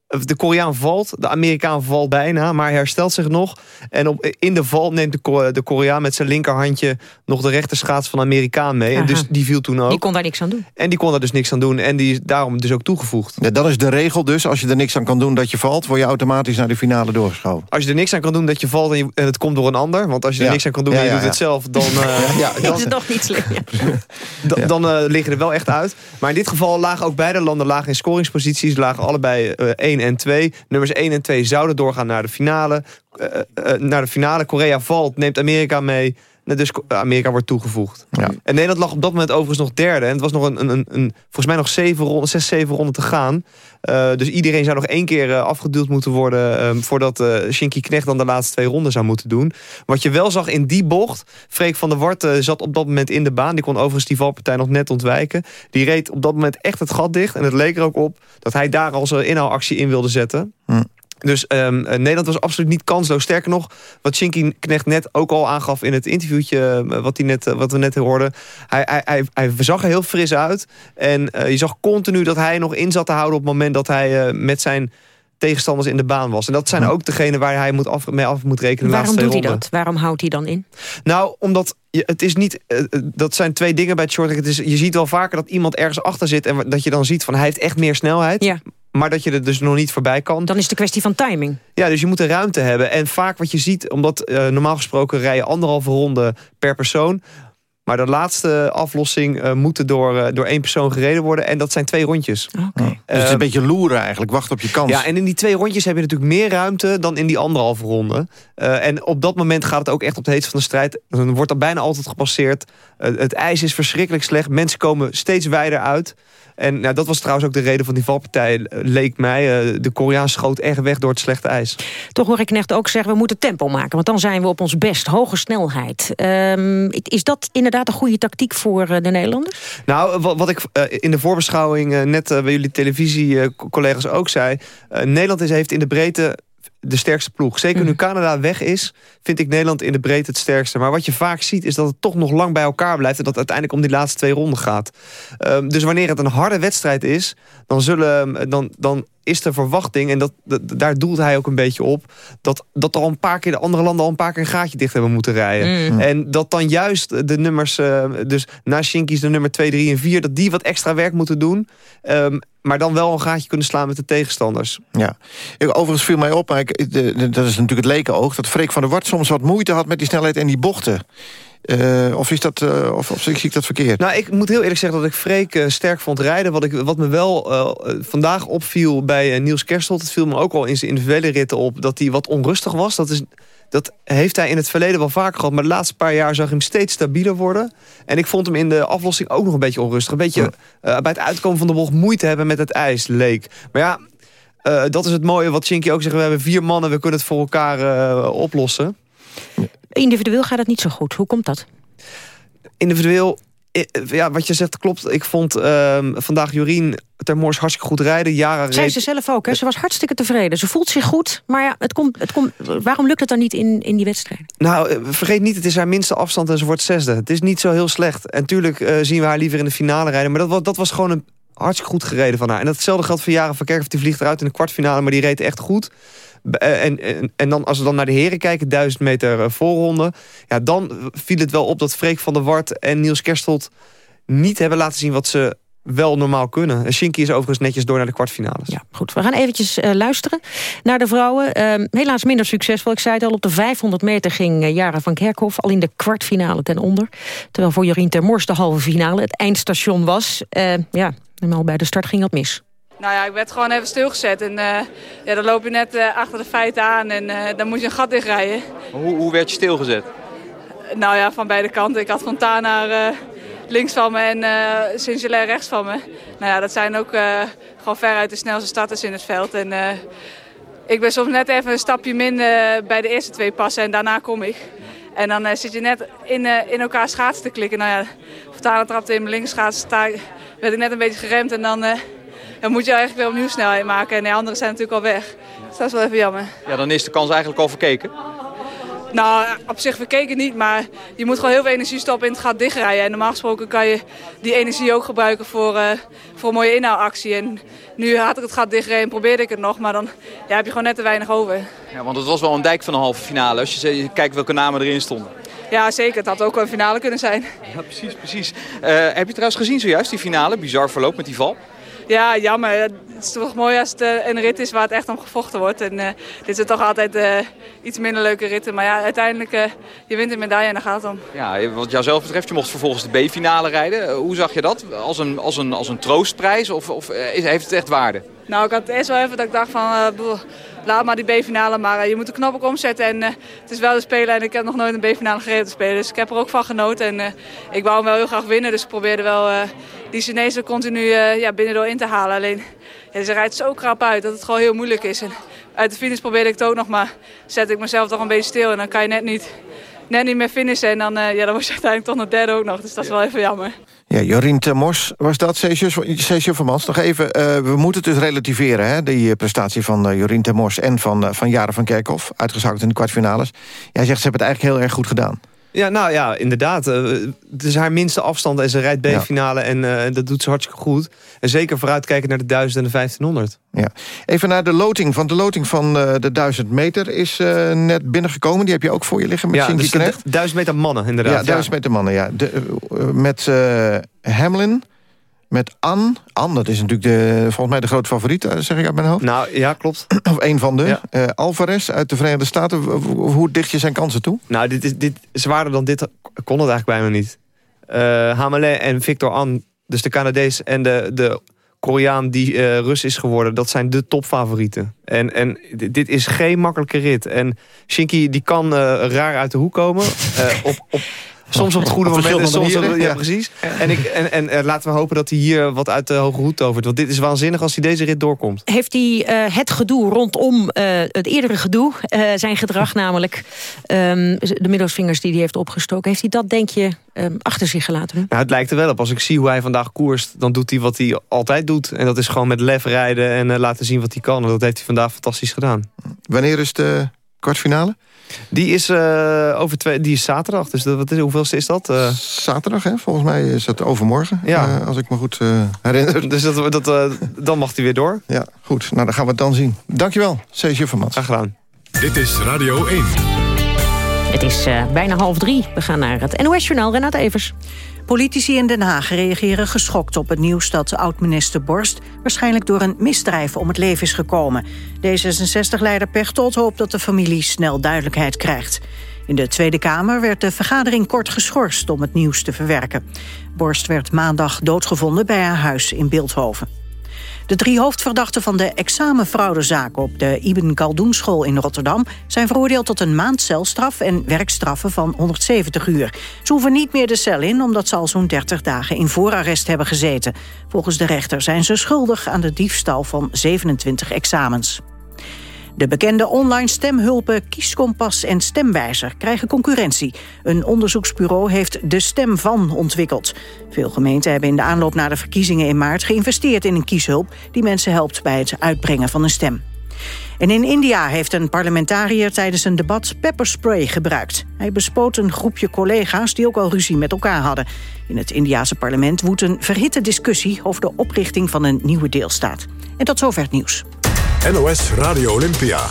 de Koreaan valt, de Amerikaan valt bijna, maar herstelt zich nog. En op, in de val neemt de, de Koreaan met zijn linkerhandje nog de rechterschaats van de Amerikaan mee. En dus die viel toen ook. Die kon daar niks aan doen. En die kon daar dus niks aan doen. En die is daarom dus ook toegevoegd. Ja, dat is de regel dus. Als je er niks aan kan doen dat je valt, word je automatisch naar de finale doorgeschoven. Als je er niks aan kan doen dat je valt en, het komt door een ander. Want als je er niks aan kan doen en je doet het zelf, dan... Uh, ja, dan is het nog niet slim. dan dan uh, liggen er wel echt uit. Maar in dit geval lagen ook beide landen lagen in scoringsposities. Lagen allebei uh, 1 en 2. Nummers 1 en 2 zouden doorgaan naar de finale. Uh, uh, naar de finale. Korea valt, neemt Amerika mee. Dus Amerika wordt toegevoegd. Ja. En Nederland lag op dat moment overigens nog derde. En het was nog een, een, een volgens mij nog zeven ronden, zes, zeven ronden te gaan. Uh, dus iedereen zou nog één keer uh, afgeduwd moeten worden... Um, voordat uh, Shinky Knecht dan de laatste twee ronden zou moeten doen. Wat je wel zag in die bocht... Freek van der Wart zat op dat moment in de baan. Die kon overigens die valpartij nog net ontwijken. Die reed op dat moment echt het gat dicht. En het leek er ook op dat hij daar al zijn inhaalactie in wilde zetten. Hm. Dus um, Nederland was absoluut niet kansloos. Sterker nog, wat Shinky Knecht net ook al aangaf in het interviewtje... wat, hij net, wat we net hoorden. Hij, hij, hij, hij zag er heel fris uit. En uh, je zag continu dat hij nog in zat te houden... op het moment dat hij uh, met zijn tegenstanders in de baan was. En dat zijn ook degenen waar hij moet af, mee af moet rekenen. Waarom doet hij dat? Waarom houdt hij dan in? Nou, omdat je, het is niet... Uh, dat zijn twee dingen bij het short het is, Je ziet wel vaker dat iemand ergens achter zit... en dat je dan ziet van hij heeft echt meer snelheid. Ja maar dat je er dus nog niet voorbij kan. Dan is het een kwestie van timing. Ja, dus je moet de ruimte hebben. En vaak wat je ziet, omdat uh, normaal gesproken rijden anderhalve ronde per persoon... Maar de laatste aflossing uh, moet door, uh, door één persoon gereden worden. En dat zijn twee rondjes. Okay. Uh, dus het is een beetje loeren eigenlijk, wacht op je kans. Ja, en in die twee rondjes heb je natuurlijk meer ruimte dan in die anderhalve ronde. en op dat moment gaat het ook echt op het heetst van de strijd. Dan wordt er bijna altijd gepasseerd. het ijs is verschrikkelijk slecht. Mensen komen steeds wijder uit. En nou, dat was trouwens ook de reden van die valpartij, leek mij. de Koreaan schoot echt weg door het slechte ijs. Toch hoor ik net ook zeggen, we moeten tempo maken. Want dan zijn we op ons best, hoge snelheid. Um, is dat inderdaad een goede tactiek voor de Nederlanders? Nou, wat, wat ik uh, in de voorbeschouwing uh, net bij jullie televisiecollega's ook zei... Nederland is, heeft in de breedte de sterkste ploeg. Zeker nu Canada weg is, vind ik Nederland in de breedte het sterkste. Maar wat je vaak ziet, is dat het toch nog lang bij elkaar blijft... en dat het uiteindelijk om die laatste twee ronden gaat. Um, dus wanneer het een harde wedstrijd is, dan, zullen, dan, dan is de verwachting, en dat, dat, daar doelt hij ook een beetje op... Dat, dat er al een paar keer de andere landen al een paar keer een gaatje dicht hebben moeten rijden. Mm. En dat dan juist de nummers, uh, dus na Shinkies de nummer 2, 3 en 4... dat die wat extra werk moeten doen... Um, maar dan wel een gaatje kunnen slaan met de tegenstanders. Ja. Overigens viel mij op, maar ik, de, de, dat is natuurlijk het lekenoog... dat Freek van der Wart soms wat moeite had met die snelheid en die bochten. Uh, of, is dat, uh, of, of zie ik dat verkeerd? Nou, ik moet heel eerlijk zeggen dat ik Freek uh, sterk vond rijden. Wat, ik, wat me wel vandaag opviel bij Niels Kerstel... het viel me ook al in zijn individuele ritten op... dat hij wat onrustig was. Dat, is, dat heeft hij in het verleden wel vaker gehad. Maar de laatste paar jaar zag hij hem steeds stabieler worden. En ik vond hem in de aflossing ook nog een beetje onrustig. Een beetje bij het uitkomen van de bocht moeite hebben met het ijs, leek. Maar ja, dat is het mooie wat Shinky ook zegt. We hebben vier mannen, we kunnen het voor elkaar oplossen. Individueel gaat het niet zo goed. Hoe komt dat? Individueel, ja, wat je zegt klopt. Ik vond uh, vandaag Jorien Termors hartstikke goed rijden. Jara Zei ze zelf ook, hè? Ze was hartstikke tevreden. Ze voelt zich goed, maar ja, het komt, het komt, waarom lukt het dan niet in, in die wedstrijd? Nou, eh, vergeet niet, het is haar minste afstand en ze wordt zesde. Het is niet zo heel slecht. En tuurlijk uh, zien we haar liever in de finale rijden. Maar dat, dat was gewoon een hartstikke goed gereden van haar. En datzelfde geldt voor Jara van Kerkhoff. Die vliegt eruit in de kwartfinale, maar die reed echt goed. Eh, en, en, en, dan, als we dan naar de heren kijken, duizend meter eh, voorronde... Ja, dan viel het wel op dat Freek van der Wart en Niels Kerstelt... niet hebben laten zien wat ze wel normaal kunnen. En Shinky is overigens netjes door naar de kwartfinales. Ja, goed. We gaan eventjes uh, luisteren naar de vrouwen. Uh, helaas minder succesvol. Ik zei het al, op de 500 meter ging uh, Jara van Kerkhoff... al in de kwartfinale ten onder. Terwijl voor Jorien Termors de halve finale het eindstation was. ja, al bij de start ging dat mis. Nou ja, ik werd gewoon even stilgezet. En uh, ja, dan loop je net uh, achter de feiten aan en uh, dan moet je een gat dichtrijden. Hoe, hoe werd je stilgezet? Nou ja, van beide kanten. Ik had Fontana links van me en uh, Singelair rechts van me. Nou ja, dat zijn ook gewoon veruit de snelste starters in het veld. En ik ben soms net even een stapje minder bij de eerste twee passen en daarna kom ik. En dan zit je net in, in elkaar schaatsen te klikken. Nou ja, Fontana trapte in mijn links schaatsen. werd ik net een beetje geremd en dan dan moet je eigenlijk weer opnieuw snelheid maken. En de anderen zijn natuurlijk al weg. Dus dat is wel even jammer. Ja, dan is de kans eigenlijk al verkeken. Nou, op zich verkeken niet, maar je moet gewoon heel veel energie stoppen in het gat dichtrijden. En normaal gesproken kan je die energie ook gebruiken voor, uh, voor een mooie inhaalactie. En nu had ik het gat dichtrijden en probeerde ik het nog, maar dan ja, heb je gewoon net te weinig over. Ja, want het was wel een dijk van een halve finale, als je kijkt welke namen erin stonden. Ja, zeker. Het had ook wel een finale kunnen zijn. Ja, precies, precies. Uh, heb je trouwens gezien zojuist, die finale? Bizar verloop met die val? 对啊要买 Het is toch mooi als het uh, een rit is waar het echt om gevochten wordt. En uh, dit zijn toch altijd uh, iets minder leuke ritten. Maar ja, uiteindelijk, je wint een medaille en daar gaat het om. Ja, wat jouzelf betreft, je mocht vervolgens de B-finale rijden. hoe zag je dat? Als een, als een, als een troostprijs of, of heeft het echt waarde? Nou, ik had eerst wel even dat ik dacht van, laat maar die B-finale. Maar je moet de knop ook omzetten en het is wel de speler. En ik heb nog nooit een B-finale gereden te spelen. Dus ik heb er ook van genoten. En ik wou hem wel heel graag winnen, dus ik probeerde wel die Chinezen continu uh, ja, binnendoor in te halen. Alleen ja, ze rijdt zo krap uit dat het gewoon heel moeilijk is. En uit de finish probeerde ik het ook nog, maar zet ik mezelf toch een beetje stil. En dan kan je net niet, net niet meer finishen. En dan, uh, ja, dan word je uiteindelijk toch nog derde ook nog. Dus dat is wel even jammer. Ja, Jorien Mos was dat, Cesio van Mans. Nog even, uh, we moeten het dus relativeren, hè, die prestatie van uh, Jorien Mos... en van, van Jaren van Kerkhoff, uitgezakt in de kwartfinales. Jij zegt, ze hebben het eigenlijk heel erg goed gedaan. Ja, nou ja, inderdaad. Uh, het is haar minste afstand en ze rijdt B-finale en uh, dat doet ze hartstikke goed. En zeker vooruitkijken naar de 1000 en de 1500. Ja. Even naar de loting. Van de loting van uh, de 1000 meter is net binnengekomen. Die heb je ook voor je liggen met ja, dus Knecht. 1000 meter mannen, inderdaad. Ja, 1000 meter mannen, ja. De, met Hamlin, met Anne. Anne, dat is natuurlijk de, volgens mij de grote favoriet, eh, zeg ik uit mijn hoofd. Nou, ja, klopt. Of een van de. Ja. Uh, Alvarez uit de Verenigde Staten. Hoe dicht je zijn kansen toe? Nou, dit is, dit, zwaarder dan dit kon het eigenlijk bijna niet. Uh, Hamelin en Victor An, dus de Canadees en de, de Koreaan die uh, Rus is geworden... dat zijn de topfavorieten. En, en dit is geen makkelijke rit. En Shinky die kan raar uit de hoek komen. op, op Soms op het goede moment en soms... Op, ja, precies. En, ik, en, en, en, laten we hopen dat hij hier wat uit de hoge hoed tovert. Want dit is waanzinnig als hij deze rit doorkomt. Heeft hij uh, het gedoe rondom uh, het eerdere gedoe, uh, zijn gedrag namelijk... Um, de middelsvingers die hij heeft opgestoken... heeft hij dat, denk je, um, achter zich gelaten? Nou, het lijkt er wel op. Als ik zie hoe hij vandaag koerst... dan doet hij wat hij altijd doet. En dat is gewoon met lef rijden en laten zien wat hij kan. En dat heeft hij vandaag fantastisch gedaan. Wanneer is de kwartfinale? Die is, uh, over twee, die is zaterdag. Dus dat, wat is, hoeveelste is dat? Uh... Zaterdag, hè? Volgens mij is het overmorgen. Ja. Uh, als ik me goed herinner. Dus dat, dat, dan mag hij weer door. Ja, goed. Nou, dan gaan we het dan zien. Dankjewel, C.J. van Mats. Graag gedaan. Dit is Radio 1. Het is bijna half drie. We gaan naar het NOS-journaal. Renate Evers. Politici in Den Haag reageren geschokt op het nieuws dat oud-minister Borst waarschijnlijk door een misdrijf om het leven is gekomen. D66-leider Pechtold hoopt dat de familie snel duidelijkheid krijgt. In de Tweede Kamer werd de vergadering kort geschorst om het nieuws te verwerken. Borst werd maandag doodgevonden bij haar huis in Beeldhoven. De drie hoofdverdachten van de examenfraudezaak op de Ibn Kaldoen school in Rotterdam zijn veroordeeld tot een maand celstraf en werkstraffen van 170 uur. Ze hoeven niet meer de cel in omdat ze al zo'n 30 dagen in voorarrest hebben gezeten. Volgens de rechter zijn ze schuldig aan de diefstal van 27 examens. De bekende online stemhulpen Kieskompas en Stemwijzer krijgen concurrentie. Een onderzoeksbureau heeft de stem van ontwikkeld. Veel gemeenten hebben in de aanloop naar de verkiezingen in maart geïnvesteerd in een kieshulp die mensen helpt bij het uitbrengen van een stem. En in India heeft een parlementariër tijdens een debat pepperspray gebruikt. Hij bespoot een groepje collega's die ook al ruzie met elkaar hadden. In het Indiase parlement woedt een verhitte discussie over de oprichting van een nieuwe deelstaat. En tot zover het nieuws. NOS Radio Olympia.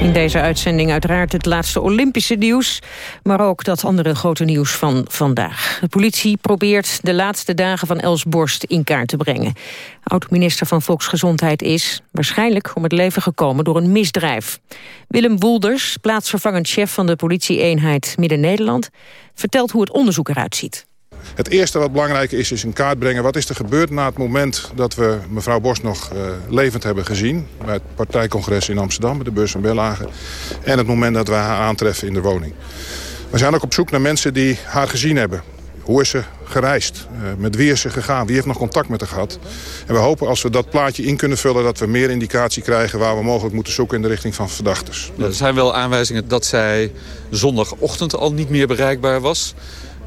In deze uitzending uiteraard het laatste Olympische nieuws... maar ook dat andere grote nieuws van vandaag. De politie probeert de laatste dagen van Els Borst in kaart te brengen. Oud-minister van Volksgezondheid is waarschijnlijk om het leven gekomen door een misdrijf. Willem Woelders, plaatsvervangend chef van de politie-eenheid Midden-Nederland... vertelt hoe het onderzoek eruit ziet. Het eerste wat belangrijk is, is in kaart brengen... wat is er gebeurd na het moment dat we mevrouw Bos nog uh, levend hebben gezien... bij het partijcongres in Amsterdam, bij de beurs van Bellagen... en het moment dat we haar aantreffen in de woning. We zijn ook op zoek naar mensen die haar gezien hebben. Hoe is ze gereisd? Uh, met wie is ze gegaan? Wie heeft nog contact met haar gehad? En we hopen als we dat plaatje in kunnen vullen... dat we meer indicatie krijgen waar we mogelijk moeten zoeken... in de richting van verdachters. Er zijn wel aanwijzingen dat zij zondagochtend al niet meer bereikbaar was...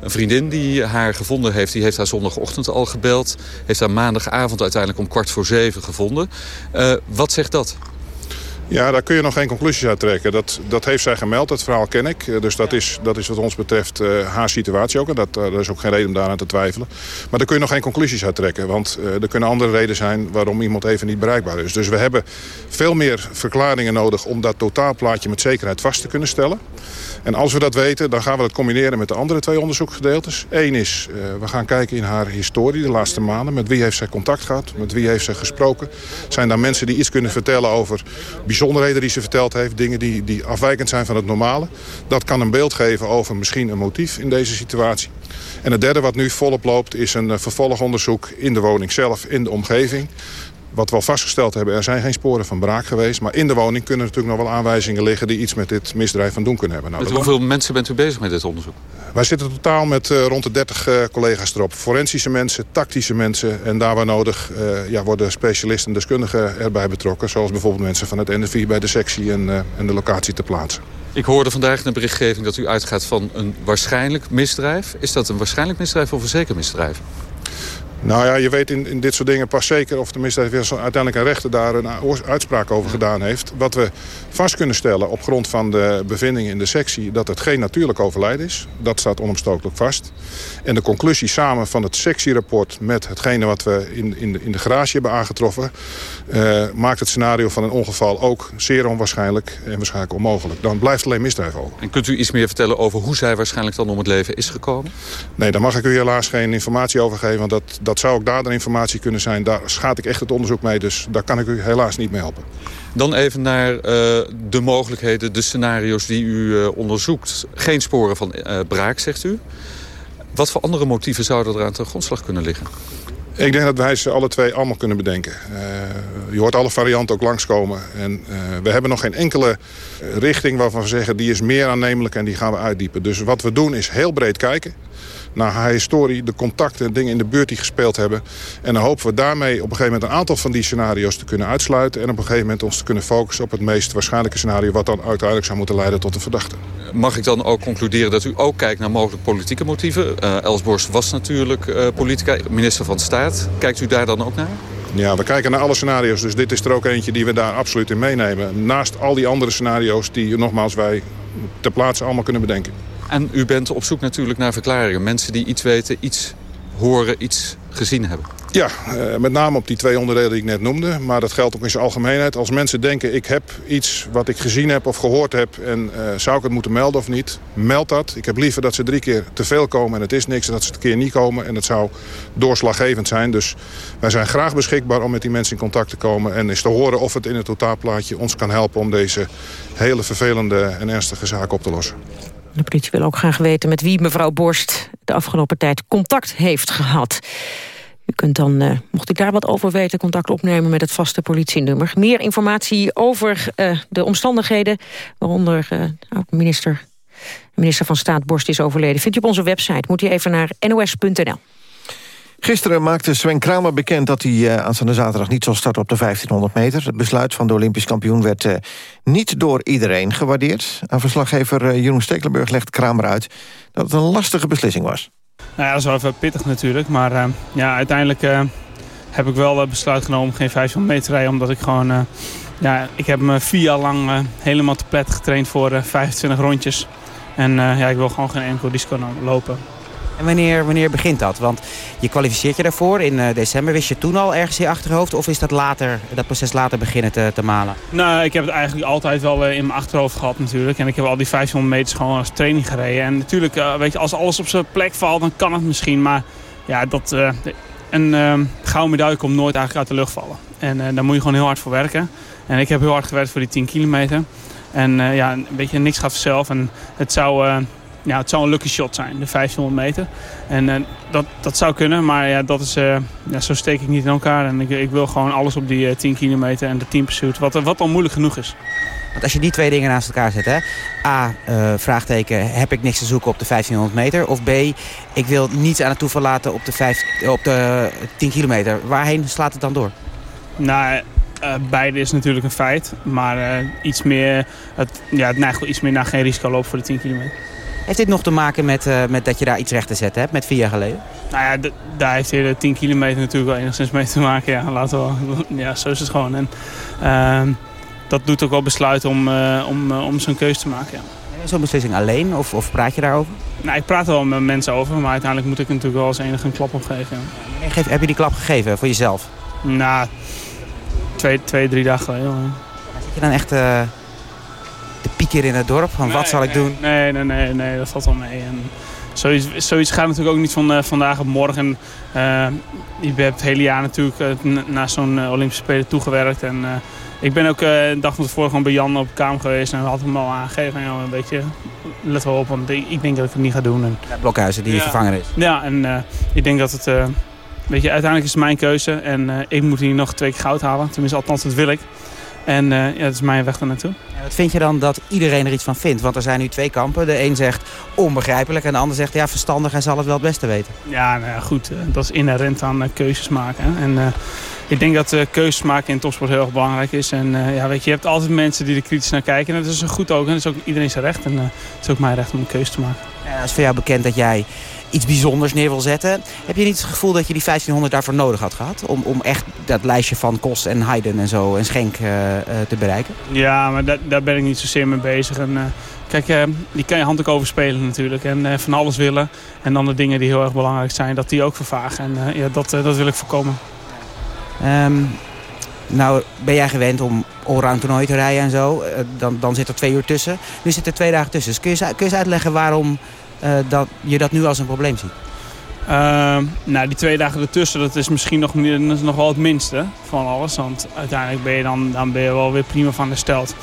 Een vriendin die haar gevonden heeft, die heeft haar zondagochtend al gebeld. Heeft haar maandagavond uiteindelijk om kwart voor zeven gevonden. Uh, wat zegt dat? Ja, daar kun je nog geen conclusies uit trekken. Dat, dat heeft zij gemeld, dat verhaal ken ik. Eh, dus dat is, dat is wat ons betreft uh, haar situatie ook. En dat, uh, er is ook geen reden om daaraan te twijfelen. Maar daar kun je nog geen conclusies uit trekken. Want uh, er kunnen andere redenen zijn waarom iemand even niet bereikbaar is. Dus we hebben veel meer verklaringen nodig om dat totaalplaatje met zekerheid vast te kunnen stellen. En als we dat weten, dan gaan we dat combineren met de andere twee onderzoekgedeeltes. Eén is, uh, we gaan kijken in haar historie de laatste maanden. Met wie heeft zij contact gehad? Met wie heeft zij gesproken? Zijn daar mensen die iets kunnen vertellen over bijzonderheden die ze verteld heeft? Dingen die, die afwijkend zijn van het normale? Dat kan een beeld geven over misschien een motief in deze situatie. En het derde wat nu volop loopt is een vervolgonderzoek in de woning zelf, in de omgeving. Wat we al vastgesteld hebben, er zijn geen sporen van braak geweest. Maar in de woning kunnen natuurlijk nog wel aanwijzingen liggen... die iets met dit misdrijf van doen kunnen hebben. Nou, met hoeveel mensen bent u bezig met dit onderzoek? Wij zitten totaal met uh, rond de 30 uh, collega's erop. Forensische mensen, tactische mensen. En daar waar nodig uh, ja, worden specialisten en deskundigen erbij betrokken. Zoals bijvoorbeeld mensen van het NFI bij de sectie en, en de locatie te plaatsen. Ik hoorde vandaag in de berichtgeving dat u uitgaat van een waarschijnlijk misdrijf. Is dat een waarschijnlijk misdrijf of een zeker misdrijf? Nou ja, je weet in, in dit soort dingen pas zeker of de misdrijf uiteindelijk een rechter daar een uitspraak over gedaan heeft. Wat we vast kunnen stellen op grond van de bevindingen in de sectie dat het geen natuurlijk overlijden is. Dat staat onomstotelijk vast. En de conclusie samen van het sectierapport met hetgene wat we in, in, de, in de garage hebben aangetroffen... Uh, maakt het scenario van een ongeval ook zeer onwaarschijnlijk en waarschijnlijk onmogelijk. Dan blijft alleen misdrijf over. En kunt u iets meer vertellen over hoe zij waarschijnlijk dan om het leven is gekomen? Nee, daar mag ik u helaas geen informatie over geven, want dat, dat zou ook daderinformatie kunnen zijn. Daar schaad ik echt het onderzoek mee, dus daar kan ik u helaas niet mee helpen. Dan even naar uh, de mogelijkheden, de scenario's die u uh, onderzoekt. Geen sporen van braak, zegt u. Wat voor andere motieven zouden er aan de grondslag kunnen liggen? Ik denk dat wij ze alle twee allemaal kunnen bedenken. Uh, je hoort alle varianten ook langskomen. En uh, we hebben nog geen enkele richting waarvan we zeggen... die is meer aannemelijk en die gaan we uitdiepen. Dus wat we doen is heel breed kijken naar haar historie, de contacten, dingen in de buurt die gespeeld hebben. En dan hopen we daarmee op een gegeven moment een aantal van die scenario's te kunnen uitsluiten. En op een gegeven moment ons te kunnen focussen op het meest waarschijnlijke scenario... wat dan uiteindelijk zou moeten leiden tot een verdachte. Mag ik dan ook concluderen dat u ook kijkt naar mogelijk politieke motieven? Uh, Els Borst was natuurlijk uh, politica, minister van Staat. Kijkt u daar dan ook naar? Ja, we kijken naar alle scenario's. Dus dit is er ook eentje die we daar absoluut in meenemen. Naast al die andere scenario's die nogmaals wij ter plaatse allemaal kunnen bedenken. En u bent op zoek natuurlijk naar verklaringen. Mensen die iets weten, iets horen, iets gezien hebben. Ja, uh, met name op die twee onderdelen die ik net noemde. Maar dat geldt ook in zijn algemeenheid. Als mensen denken, ik heb iets wat ik gezien heb of gehoord heb... en uh, zou ik het moeten melden of niet, meld dat. Ik heb liever dat ze drie keer te veel komen en het is niks... en dat ze een keer niet komen en het zou doorslaggevend zijn. Dus wij zijn graag beschikbaar om met die mensen in contact te komen... en eens te horen of het in het totaalplaatje ons kan helpen... om deze hele vervelende en ernstige zaak op te lossen. De politie wil ook graag weten met wie mevrouw Borst de afgelopen tijd contact heeft gehad. U kunt dan, uh, mocht u daar wat over weten, contact opnemen met het vaste politienummer. Meer informatie over uh, de omstandigheden, waaronder uh, minister, minister van Staat Borst is overleden, vindt u op onze website. Moet u even naar nos.nl. Gisteren maakte Sven Kramer bekend dat hij uh, aanstaande zaterdag niet zal starten op de 1500 meter. Het besluit van de Olympisch kampioen werd uh, niet door iedereen gewaardeerd. Aan verslaggever uh, Jeroen Stekelenburg legt Kramer uit dat het een lastige beslissing was. Nou ja, dat is wel even pittig natuurlijk. Maar ja, uiteindelijk heb ik wel besluit genomen om geen 500 meter te rijden. Omdat ik gewoon, ja, ik heb me vier jaar lang helemaal te plet getraind voor 25 rondjes. En ja, ik wil gewoon geen enkel risico lopen. En wanneer, wanneer begint dat? Want je kwalificeert je daarvoor in uh, december. Wist je toen al ergens in je achterhoofd? Of is dat, later, dat proces later beginnen te, te malen? Nou, ik heb het eigenlijk altijd wel uh, in mijn achterhoofd gehad natuurlijk. En ik heb al die 500 meters gewoon als training gereden. En natuurlijk, uh, weet je, als alles op zijn plek valt, dan kan het misschien. Maar ja, dat, een gouden medaille komt nooit eigenlijk uit de lucht vallen. En daar moet je gewoon heel hard voor werken. En ik heb heel hard gewerkt voor die 10 kilometer. En ja, een beetje niks gaat vanzelf. En het zou ja, het zou een lucky shot zijn, de 1500 meter. En uh, dat, dat zou kunnen, maar ja, dat is, uh, ja, zo steek ik niet in elkaar. En ik, ik wil gewoon alles op die uh, 10 kilometer en de team pursuit, wat, wat al moeilijk genoeg is. Want als je die twee dingen naast elkaar zet, hè? A, vraagteken, heb ik niks te zoeken op de 1500 meter? Of B, ik wil niets aan het toeval laten op de, 5, op de 10 kilometer. Waarheen slaat het dan door? Nou, uh, beide is natuurlijk een feit. Maar uh, iets meer, het, ja, het neigt wel iets meer naar geen risico lopen voor de 10 kilometer. Heeft dit nog te maken met, uh, met dat je daar iets recht te zetten hebt met vier jaar geleden? Nou ja, daar heeft de 10 kilometer natuurlijk wel enigszins mee te maken. Ja, laten we, ja zo is het gewoon. En, uh, dat doet ook wel besluiten om, uh, om, om zo'n keuze te maken. Ja. Zo'n beslissing alleen of, of praat je daarover? Nou, ik praat er wel met mensen over, maar uiteindelijk moet ik natuurlijk wel als enige een klap opgeven. Ja. Geef, heb je die klap gegeven voor jezelf? Nou, twee, twee drie dagen geleden. Zit je dan echt in het dorp? Van nee, wat zal nee, ik doen? Nee, nee, nee, nee, dat valt wel mee. En zoiets, zoiets gaat natuurlijk ook niet van uh, vandaag op morgen. Uh, je hebt het hele jaar natuurlijk uh, naar zo'n Olympische Spelen toegewerkt. En ik ben ook een dag van tevoren gewoon bij Jan op de kamer geweest. En we hadden hem al aangegeven. Een beetje, let wel op, want ik denk dat ik het niet ga doen. En, ja, Blokhuizen, die ja, vervanger is. Ja, en ik denk dat het... weet je, uiteindelijk is het mijn keuze. En ik moet hier nog twee keer goud halen. Tenminste, althans, dat wil ik. En uh, ja, dat is mijn weg ernaartoe. Ja, wat vind je dan dat iedereen er iets van vindt? Want er zijn nu twee kampen. De een zegt onbegrijpelijk en de ander zegt ja, verstandig, hij zal het wel het beste weten. Ja, nou ja goed. Uh, dat is inherent aan uh, keuzes maken. En ik denk dat keuzes maken in topsport heel erg belangrijk is. En ja, weet je, je hebt altijd mensen die er kritisch naar kijken. En dat is goed ook. En dat is ook iedereen zijn recht. En het is ook mijn recht om een keuze te maken. Het is voor jou bekend dat jij iets bijzonders neer wil zetten. Heb je niet het gevoel dat je die 1500 daarvoor nodig had gehad? Om, om echt dat lijstje van Kost en Haydn en zo en Schenk uh, uh, te bereiken? Ja, maar da daar ben ik niet zozeer mee bezig. En, uh, kijk, die kan je hand ook overspelen natuurlijk. En van alles willen. En dan de dingen die heel erg belangrijk zijn, dat die ook vervagen. En ja, dat, dat wil ik voorkomen. Um, nou ben jij gewend om allround toernooi te rijden en zo. dan, dan zit er twee uur tussen. Nu zit er twee dagen tussen. Dus kun je, kun je eens uitleggen waarom dat je dat nu als een probleem ziet? Uh, nou, die twee dagen ertussen, dat is misschien nog, nog wel het minste van alles. Want uiteindelijk ben je dan, dan ben je wel weer prima van hersteld.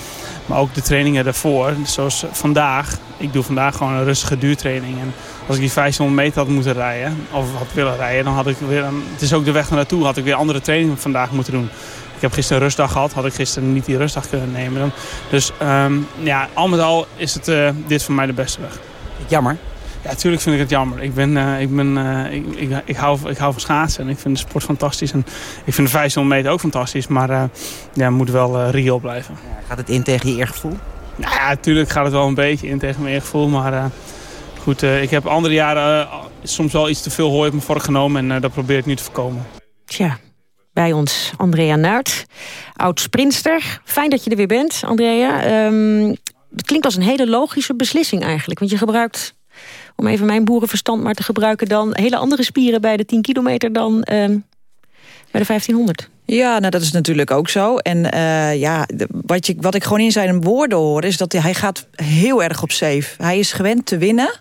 Maar ook de trainingen daarvoor, zoals vandaag. Ik doe vandaag gewoon een rustige duurtraining. En als ik die 500 meter had moeten rijden, of had willen rijden, dan had ik weer... Een, het is ook de weg naartoe, had ik weer andere trainingen vandaag moeten doen. Ik heb gisteren een rustdag gehad, had ik gisteren niet die rustdag kunnen nemen. Dan. Dus um, ja, al met al is het, uh, dit voor mij de beste weg. Jammer. Ja, natuurlijk vind ik het jammer. Ik, ben, uh, ik, ben, uh, ik, ik, ik, hou, ik hou van schaatsen en ik vind de sport fantastisch. En ik vind de 500 meter ook fantastisch, maar uh, ja, moet wel reëel blijven. Ja, gaat het in tegen je eergevoel? Nou ja, natuurlijk gaat het wel een beetje in tegen mijn eergevoel. Maar goed, ik heb andere jaren soms wel iets te veel hooi op me voorgenomen en dat probeer ik nu te voorkomen. Tja, bij ons Andrea Nuit, oud-sprinster. Fijn dat je er weer bent, Andrea. Um, het klinkt als een hele logische beslissing eigenlijk. Want je gebruikt om even mijn boerenverstand maar te gebruiken... dan hele andere spieren bij de 10 kilometer dan, uh, Bij de 1500. Ja, nou dat is natuurlijk ook zo. En uh, ja, wat, je, wat ik gewoon in zijn woorden hoor... is dat hij, gaat heel erg op safe. Hij is gewend te winnen...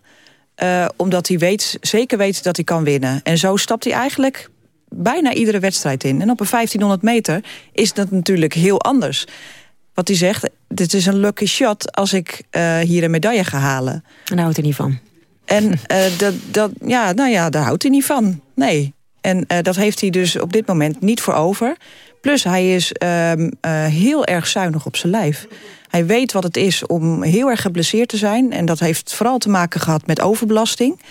Uh, omdat hij weet, zeker weet dat hij kan winnen. En zo stapt hij eigenlijk bijna iedere wedstrijd in. En op een 1500 meter is dat natuurlijk heel anders. Wat hij zegt, dit is een lucky shot als ik uh, hier een medaille ga halen. En daar houdt hij niet van. En uh, dat, dat, ja, nou ja, daar houdt hij niet van. Nee. En uh, dat heeft hij dus op dit moment niet voor over. Plus hij is uh, heel erg zuinig op zijn lijf. Hij weet wat het is om heel erg geblesseerd te zijn. En dat heeft vooral te maken gehad met overbelasting.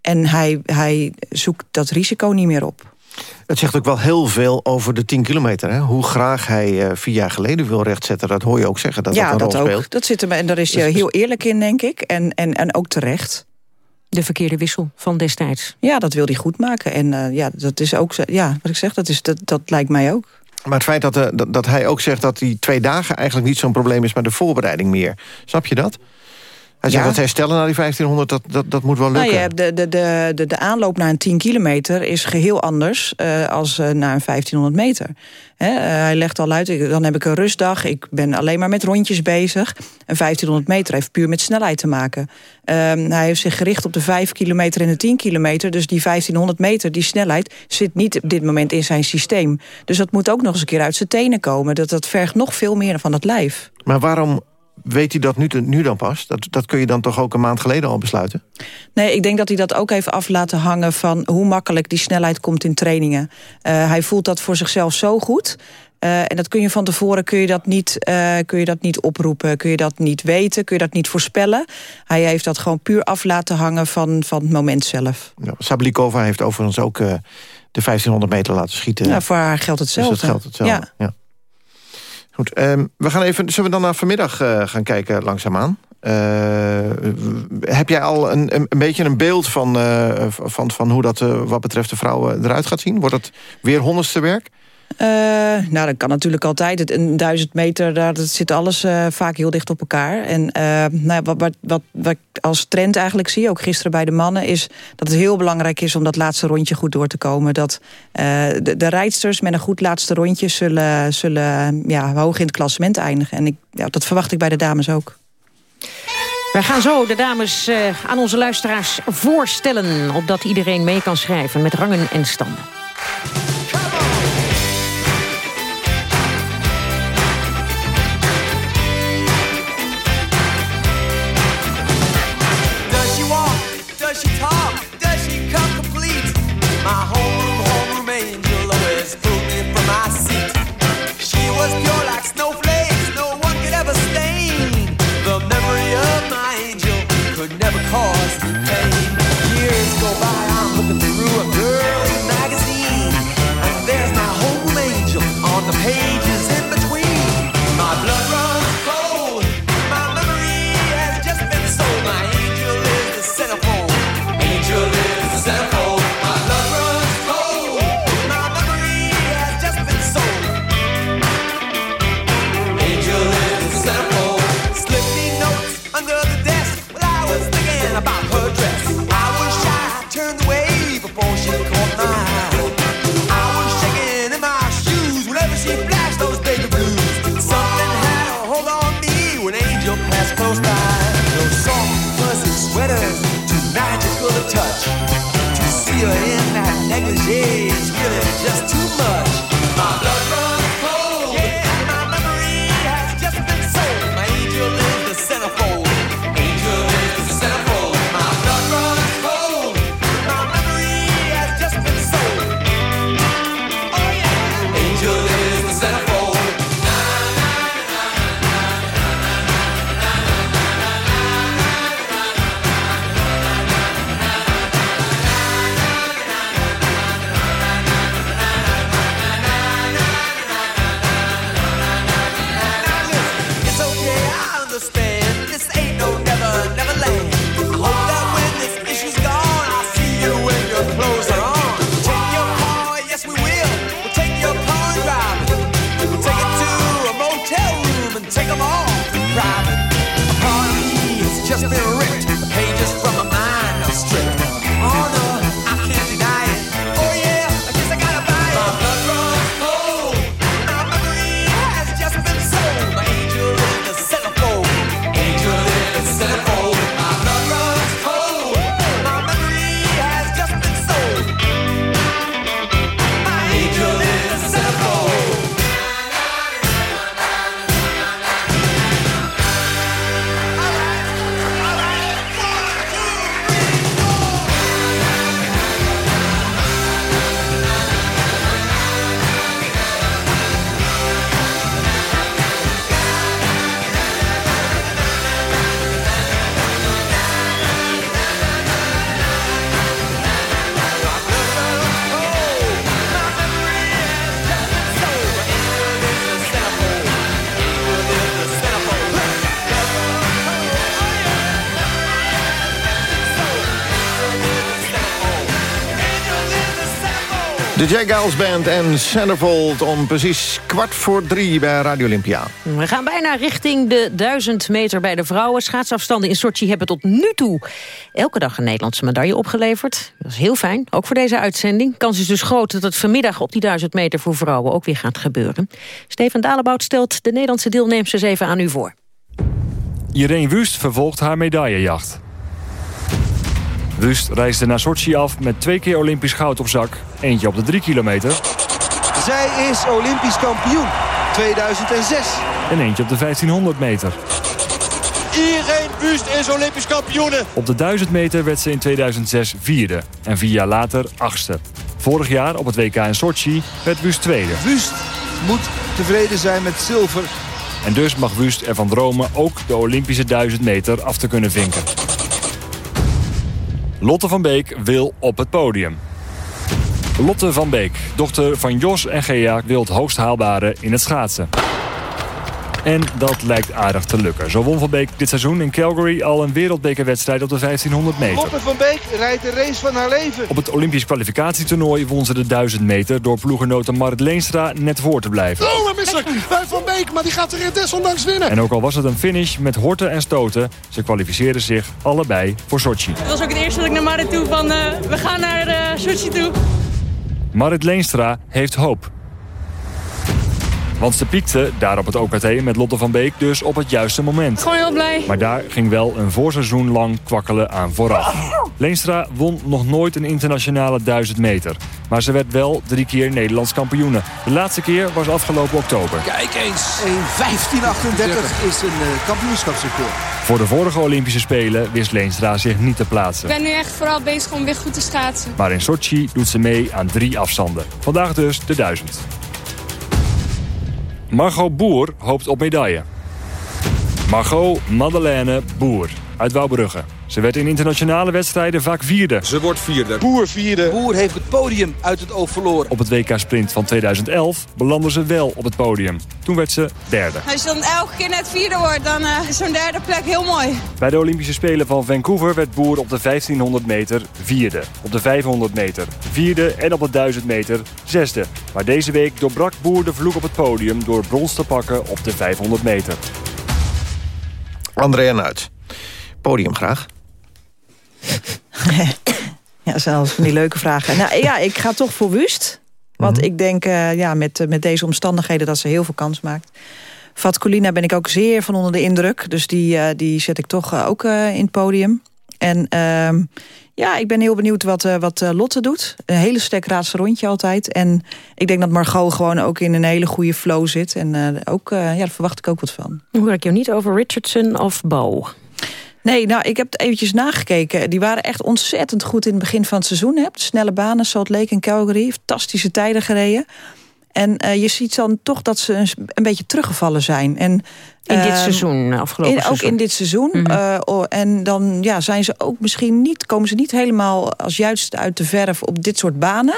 En hij, hij zoekt dat risico niet meer op. Het zegt ook wel heel veel over de 10 kilometer. Hè? Hoe graag hij vier jaar geleden wil rechtzetten. Dat hoor je ook zeggen, dat ja, dat ook. speelt. Dat zit er, en daar is hij dus, heel eerlijk in, denk ik. En, en, en ook terecht. De verkeerde wissel van destijds. Ja, dat wil hij goed maken. En uh, ja, dat is ook, ja, wat ik zeg, dat, is, dat, dat lijkt mij ook. Maar het feit dat, uh, dat, dat, hij ook zegt dat die twee dagen eigenlijk niet zo'n probleem is... maar de voorbereiding meer. Snap je dat? Hij zegt Ja. dat herstellen naar die 1500, dat, dat, dat moet wel lukken. Nou, je hebt de, de, de, de, de aanloop naar een 10 kilometer is geheel anders uh, als uh, naar een 1500 meter. He, uh, hij legt al uit, ik, dan heb ik een rustdag, ik ben alleen maar met rondjes bezig. Een 1500 meter heeft puur met snelheid te maken. Um, hij heeft zich gericht op de 5 kilometer en de 10 kilometer. Dus die 1500 meter, die snelheid, zit niet op dit moment in zijn systeem. Dus dat moet ook nog eens een keer uit zijn tenen komen. Dat, dat vergt nog veel meer van het lijf. Maar waarom weet hij dat nu, nu dan pas? Dat, dat kun je dan toch ook een maand geleden al besluiten? Nee, ik denk dat hij dat ook heeft af laten hangen... van hoe makkelijk die snelheid komt in trainingen. Uh, hij voelt dat voor zichzelf zo goed... Uh, en dat kun je van tevoren kun je dat, niet, uh, kun je dat niet oproepen, kun je dat niet weten, kun je dat niet voorspellen. Hij heeft dat gewoon puur af laten hangen van, van het moment zelf. Ja, Sablikova heeft overigens ook de 1500 meter laten schieten. Ja, voor haar geldt hetzelfde. Dus dat geldt hetzelfde, ja. ja. Goed, um, we gaan even, zullen we dan naar vanmiddag uh, gaan kijken langzaamaan? Uh, heb jij al een, een, beetje een beeld van, uh, van, van hoe dat wat betreft de vrouwen eruit gaat zien? Wordt het weer honderdste werk? Uh, nou, dat kan natuurlijk altijd. Het, een duizend meter, daar dat zit alles uh, vaak heel dicht op elkaar. En uh, nou, wat, wat, wat, wat ik als trend eigenlijk zie, ook gisteren bij de mannen... is dat het heel belangrijk is om dat laatste rondje goed door te komen. Dat de, de rijdsters met een goed laatste rondje zullen, zullen ja, hoog in het klassement eindigen. En ik, ja, dat verwacht ik bij de dames ook. Wij gaan zo de dames aan onze luisteraars voorstellen... opdat iedereen mee kan schrijven met rangen en standen. De J. Giles Band en Centerfold om precies kwart voor drie bij Radio Olympia. We gaan bijna richting de 1000 meter bij de vrouwen. Schaatsafstanden in Sochi hebben tot nu toe elke dag een Nederlandse medaille opgeleverd. Dat is heel fijn, ook voor deze uitzending. Kans is dus groot dat het vanmiddag op die 1000 meter voor vrouwen ook weer gaat gebeuren. Steven Dalebout stelt de Nederlandse deelnemers even aan u voor. Irene Wust vervolgt haar medaillejacht. Wust reisde naar Sochi af met twee keer Olympisch goud op zak. Eentje op de 3 kilometer Zij is Olympisch kampioen 2006. en eentje op de 1500 meter. Irene Wust is Olympisch kampioene. Op de 1000 meter werd ze in 2006 vierde en vier jaar later achtste. Vorig jaar op het WK in Sochi werd Wust tweede. Wust moet tevreden zijn met zilver. En dus mag Wust ervan dromen ook de Olympische 1000 meter af te kunnen vinken. Lotte van Beek wil op het podium. Lotte van Beek, dochter van Jos en Gea, wil het hoogst haalbare in het schaatsen. En dat lijkt aardig te lukken. Zo won Van Beek dit seizoen in Calgary al een wereldbekerwedstrijd op de 1500 meter. Lotte van Beek rijdt de race van haar leven. Op het Olympisch kwalificatietoernooi won ze de 1000 meter... door ploeggenote Marit Leenstra net voor te blijven. Oh, maar misselijk bij Van Beek, maar die gaat er desondanks winnen. En ook al was het een finish met horten en stoten... ze kwalificeerden zich allebei voor Sochi. Het was ook het eerste dat ik naar Marit toe van eh, we gaan naar uh, Sochi toe. Marit Leenstra heeft hoop. Want ze piekte daar op het OKT met Lotte van Beek dus op het juiste moment. Gewoon heel blij. Maar daar ging wel een voorseizoen lang kwakkelen aan vooraf. Leenstra won nog nooit een internationale 1000 meter. Maar ze werd wel drie keer Nederlands kampioene. De laatste keer was afgelopen oktober. Kijk eens. 1.15.38 is een uh, kampioenschapsrecord. Voor de vorige Olympische Spelen wist Leenstra zich niet te plaatsen. Ik ben nu echt vooral bezig om weer goed te schaatsen. Maar in Sochi doet ze mee aan drie afstanden. Vandaag dus de 1000. Margot Boer hoopt op medaille. Margot Madeleine Boer uit Wouwbrugge. Ze werd in internationale wedstrijden vaak vierde. Ze wordt vierde. Boer vierde. Boer heeft het podium uit het oog verloren. Op het WK Sprint van 2011 belandde ze wel op het podium. Toen werd ze derde. Als je dan elke keer net vierde wordt, dan uh, is zo'n derde plek heel mooi. Bij de Olympische Spelen van Vancouver werd Boer op de 1500 meter vierde. Op de 500 meter vierde en op de 1000 meter zesde. Maar deze week doorbrak Boer de vloek op het podium... door brons te pakken op de 500 meter. André en uit. Podium graag. Ja, zelfs van die leuke vragen. Nou ja, ik ga toch voor Wust. Want Mhm. ik denk uh, ja, met, met deze omstandigheden dat ze heel veel kans maakt. Vatkulina ben ik ook zeer van onder de indruk. Dus die, uh, die zet ik toch uh, ook in het podium. En uh, ja, ik ben heel benieuwd wat, wat Lotte doet. Een hele sterk raadse rondje altijd. En ik denk dat Margot gewoon ook in een hele goede flow zit. En ook, ja, daar verwacht ik ook wat van. Hoor ik jou niet over Richardson of Bow? Nee, nou, ik heb eventjes nagekeken. Die waren echt ontzettend goed in het begin van het seizoen. Hè? Snelle banen, Salt Lake en Calgary. Fantastische tijden gereden. En uh, je ziet dan toch dat ze een beetje teruggevallen zijn. En, in dit seizoen, afgelopen in, seizoen. Ook in dit seizoen. Mm -hmm. uh, oh, en dan ja, zijn ze ook misschien niet, komen ze niet helemaal als juist uit de verf op dit soort banen.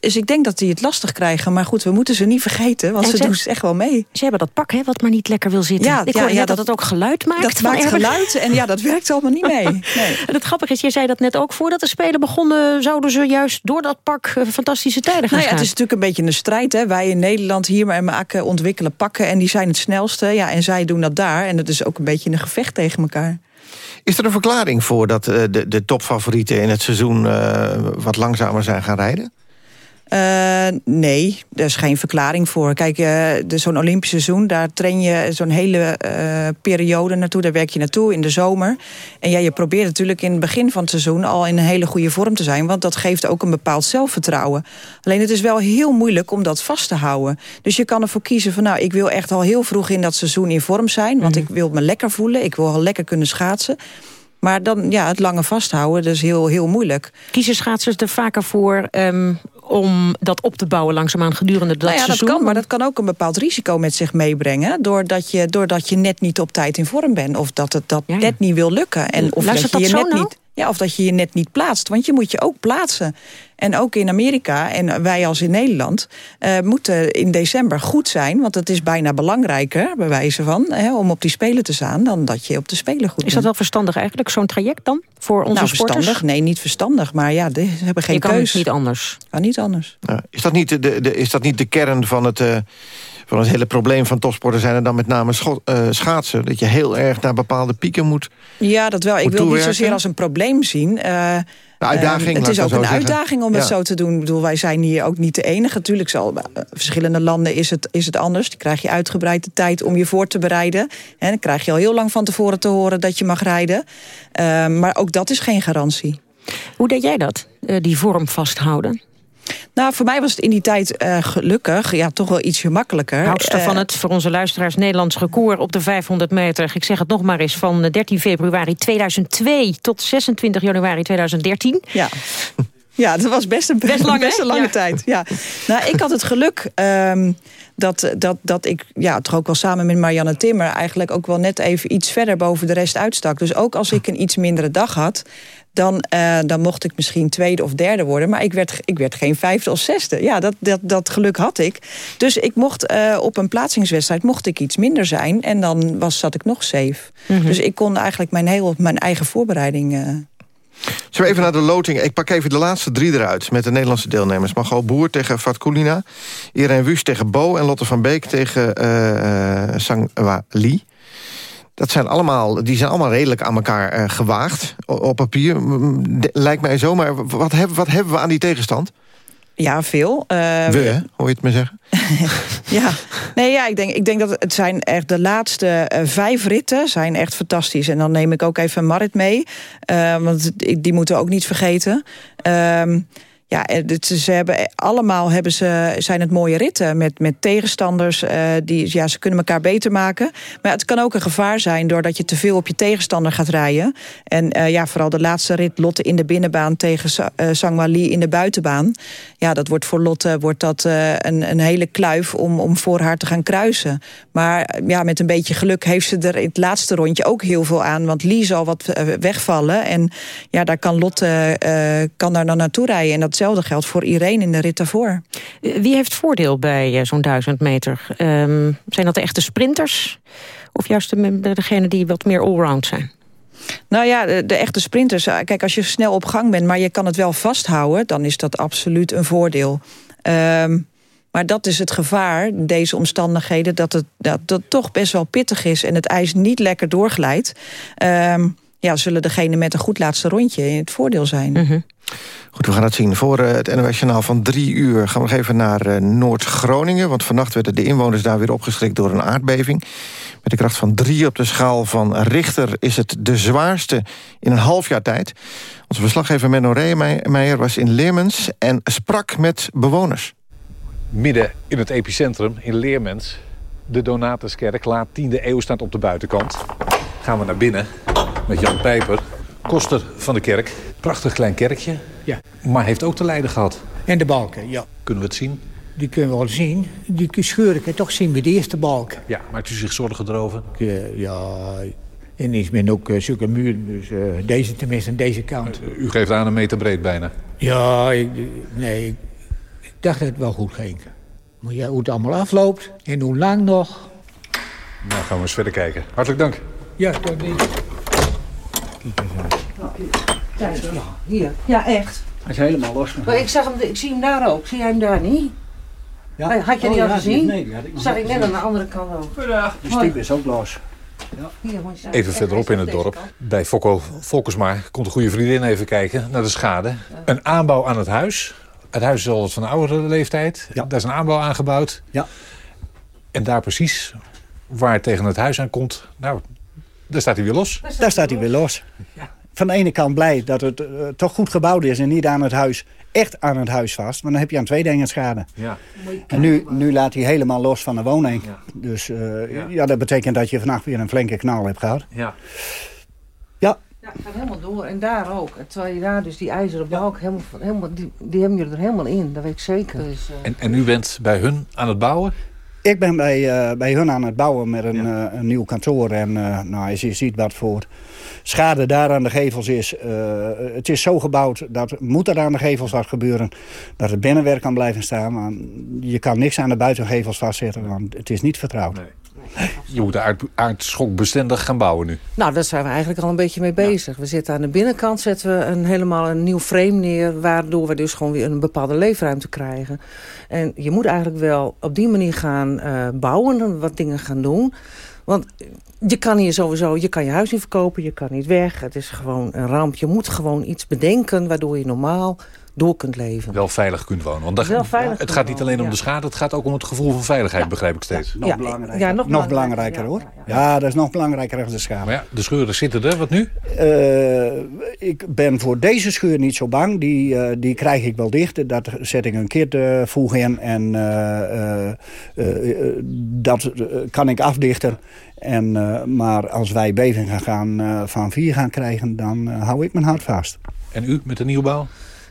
Dus ik denk dat die het lastig krijgen. Maar goed, we moeten ze niet vergeten, want en ze, ze doen het echt wel mee. Ze hebben dat pak, hè, wat maar niet lekker wil zitten. Ja, ik ja, ja dat, dat het ook geluid maakt. Dat maakt geluid en ja, dat werkt allemaal niet mee. Nee. En het grappige is, jij zei dat net ook, voordat de Spelen begonnen... zouden ze juist door dat pak uh, fantastische tijden gaan nou ja. Het is natuurlijk een beetje een strijd. Hè. Wij in Nederland hier maar maken, ontwikkelen pakken... en die zijn het snelste. Ja, en zij doen dat daar. En dat is ook een beetje een gevecht tegen elkaar. Is er een verklaring voor dat uh, de, de topfavorieten in het seizoen... Uh, wat langzamer zijn gaan rijden? Uh, nee, daar is geen verklaring voor. Kijk, uh, zo'n Olympisch seizoen, daar train je zo'n hele uh, periode naartoe. Daar werk je naartoe in de zomer. En ja, je probeert natuurlijk in het begin van het seizoen... al in een hele goede vorm te zijn. Want dat geeft ook een bepaald zelfvertrouwen. Alleen het is wel heel moeilijk om dat vast te houden. Dus je kan ervoor kiezen van... nou, ik wil echt al heel vroeg in dat seizoen in vorm zijn. Want mm. ik wil me lekker voelen. Ik wil al lekker kunnen schaatsen. Maar dan, ja, het lange vasthouden, dat is heel, heel moeilijk. Kiezen schaatsers er vaker voor um, om dat op te bouwen langzaamaan gedurende dat nou ja, seizoen? Dat kan, maar dat kan ook een bepaald risico met zich meebrengen. Doordat je, doordat je net niet op tijd in vorm bent. Of dat het dat ja, ja. net niet wil lukken. En of Luistert dat je je net nou? niet. Ja, of dat je je net niet plaatst. Want je moet je ook plaatsen. En ook in Amerika en wij als in Nederland eh, moeten in december goed zijn. Want het is bijna belangrijker, bij wijze van, hè, om op die Spelen te staan... dan dat je op de Spelen goed Is dat wel verstandig eigenlijk, zo'n traject dan? Voor onze nou, sporters? verstandig? Nee, niet verstandig. Maar ja, die hebben geen Je kan keus. niet anders. Kan niet anders. Ja, is, dat niet de, is dat niet de kern van het, eh, van het hele probleem van topsporten... zijn er dan met name scho- eh, schaatsen? Dat je heel erg naar bepaalde pieken moet... Ja, dat wel. Ik wil niet zozeer als een probleem zien. Eh, uitdaging, het is ook een zeggen. uitdaging om het zo te doen. Ik bedoel, wij zijn hier ook niet de enige. Natuurlijk zal eh, verschillende landen is het, is het anders. Dan krijg je uitgebreid de tijd om je voor te bereiden. En dan krijg je al heel lang van tevoren te horen dat je mag rijden. Eh, maar ook dat is geen garantie. Hoe deed jij dat, eh, die vorm vasthouden? Nou, voor mij was het in die tijd eh, gelukkig ja, toch wel iets gemakkelijker. Houdster Eh, van het, voor onze luisteraars, Nederlands record op de 500 meter. Ik zeg het nog maar eens, van eh, 13 februari 2002 tot 26 januari 2013. Ja. Ja, dat was best een, Best lang, best hè? een lange Ja. tijd. Ja. Nou, ik had het geluk ehm, dat, dat, dat ik ja, toch ook wel samen met Marianne Timmer... eigenlijk ook wel net even iets verder boven de rest uitstak. Dus ook als ik een iets mindere dag had... Dan, eh, dan mocht ik misschien tweede of derde worden. Maar ik werd, ik werd geen vijfde of zesde. Ja, dat, dat, dat geluk had ik. Dus ik mocht eh, op een plaatsingswedstrijd mocht ik iets minder zijn. En dan was, zat ik nog safe. Mhm. Dus ik kon eigenlijk mijn, heel, mijn eigen voorbereiding... eh, Zullen we even naar de loting? Ik pak even de laatste drie eruit met de Nederlandse deelnemers. Margot Boer tegen Fatkulina. Irene Wüst tegen Bo. En Lotte van Beek tegen eh eh, Sangwa Lee. Dat zijn allemaal, die zijn allemaal redelijk aan elkaar eh, gewaagd. Op papier, lijkt mij zo. Maar wat wat hebben we aan die tegenstand? Ja, veel. Eh, we, hè? hoor je het me zeggen? Ja, nee, ja ik, denk, ik denk dat het zijn echt de laatste eh, vijf ritten zijn echt fantastisch. En dan neem ik ook even Marit mee, eh, want die die moeten we ook niet vergeten. Ehm, ja, eh, ze hebben allemaal hebben ze, zijn het mooie ritten met, met tegenstanders. eh, die, ja, ze kunnen elkaar beter maken. Maar het kan ook een gevaar zijn doordat je te veel op je tegenstander gaat rijden. En eh, ja, vooral de laatste rit, Lotte in de binnenbaan tegen Sa- eh, Sangwa Lee in de buitenbaan. Ja, dat wordt voor Lotte wordt dat, eh, een, een hele kluif om, om voor haar te gaan kruisen. Maar eh, ja, met een beetje geluk heeft ze er in het laatste rondje ook heel veel aan. Want Lee zal wat eh, wegvallen. En ja, daar kan Lotte eh, kan daar dan naartoe rijden. En datzelfde geldt voor Irene in de rit daarvoor. Wie heeft voordeel bij eh, zo'n duizend meter? Ehm, zijn dat de echte sprinters? Of juist de, de- degene die wat meer allround zijn? Nou ja, de, de echte sprinters. eh, Kijk, als je snel op gang bent, maar je kan het wel vasthouden... dan is dat absoluut een voordeel. Ehm, maar dat is het gevaar, deze omstandigheden... dat het, dat toch best wel pittig is en het ijs niet lekker doorglijdt. Ehm, ja, zullen degene met een goed laatste rondje in het voordeel zijn. Goed, we gaan het zien. Voor eh, het NOS Journaal van drie uur gaan we nog even naar eh, Noord-Groningen. Want vannacht werden de inwoners daar weer opgeschrikt door een aardbeving. Met de kracht van drie op de schaal van Richter is het de zwaarste in een half jaar tijd. Onze verslaggever Menno Reemeijer was in Leermens en sprak met bewoners. midden in het epicentrum in Leermens. De Donatuskerk, laat 10e eeuw staat op de buitenkant. Gaan we naar binnen met Jan Pijper, koster van de kerk. Prachtig klein kerkje, Ja. maar heeft ook te lijden gehad. En de balken, ja. Kunnen we het zien? Die kunnen we wel zien. Die scheur ik toch zien bij de eerste balk. Ja, maakt u zich zorgen erover? Eh, ja, en is men ook uh, zulke muren. Dus eh, deze tenminste aan deze kant. U geeft aan een meter breed bijna. Ja, ik, nee, ik, ik dacht dat het wel goed ging. Maar ja, hoe het allemaal afloopt en hoe lang nog. Nou, gaan we eens verder kijken. Hartelijk dank. Ja, tot niet. Kijk, ja, hier. Ja, echt. Hij is helemaal los. Maar ik, zag hem, ik zie hem daar ook. Zie jij hem daar niet? Ja. Had je Oh, die al ja, gezien? nee, die had ik nog zag ik net aan de andere kant ook. De stiep is ook los. Zeggen. Even verderop in het dorp, bij Fokko Volkersma, komt een goede vriendin even kijken naar de schade. Een aanbouw aan het huis. Het huis is al wat van oudere leeftijd. Daar is een aanbouw aangebouwd. Ja. En daar precies waar het tegen het huis aan komt, nou, daar staat hij weer los. Daar staat hij weer los. Van de ene kant blij dat het eh, toch goed gebouwd is en niet aan het huis, echt aan het huis vast. Maar dan heb je aan twee dingen schade. Ja. En nu, nu laat hij helemaal los van de woning. Dus eh, ja. dat betekent dat je vannacht weer een flinke knal hebt gehad. Ja. Ja. Ja, het gaat helemaal door. En daar ook. Terwijl je daar dus die ijzeren balk, helemaal, helemaal, die, die hebben jullie er helemaal in. Dat weet ik zeker. Dus, eh, En, en u bent bij hun aan het bouwen? Ik ben bij, eh, bij hun aan het bouwen met een, eh, een nieuw kantoor. En eh, nou, als je ziet wat voor schade daar aan de gevels is. het is zo gebouwd dat moet er aan de gevels wat gebeuren. Dat het binnenwerk kan blijven staan. Maar je kan niks aan de buitengevels vastzetten. Want het is niet vertrouwd. Je moet aard, aardschokbestendig gaan bouwen nu. Nou, daar zijn we eigenlijk al een beetje mee bezig. We zitten aan de binnenkant, zetten we een, helemaal een nieuw frame neer... waardoor we dus gewoon weer een bepaalde leefruimte krijgen. En je moet eigenlijk wel op die manier gaan eh, bouwen... en wat dingen gaan doen. Want je kan hier sowieso, je kan je huis niet verkopen, je kan niet weg. Het is gewoon een ramp. Je moet gewoon iets bedenken waardoor je normaal door kunt leven. Wel veilig kunt wonen. Want daar- Wel veilig het gaat niet alleen wonen, om de schade, het gaat ook om het gevoel van veiligheid, begrijp ik steeds. Ja, ja, nog, Nog belangrijker hoor. Ja, dat is nog belangrijker dan de schade. Maar ja, de scheuren zitten er. Wat nu? Eh, ik ben voor deze scheur niet zo bang. Die, eh, die krijg ik wel dicht. Dat zet ik een in. En eh, eh, eh, dat eh, kan ik afdichten. En, eh, maar als wij bevingen gaan, eh, van 4 gaan krijgen, dan hou ik mijn hart vast. En u met de nieuwbouw?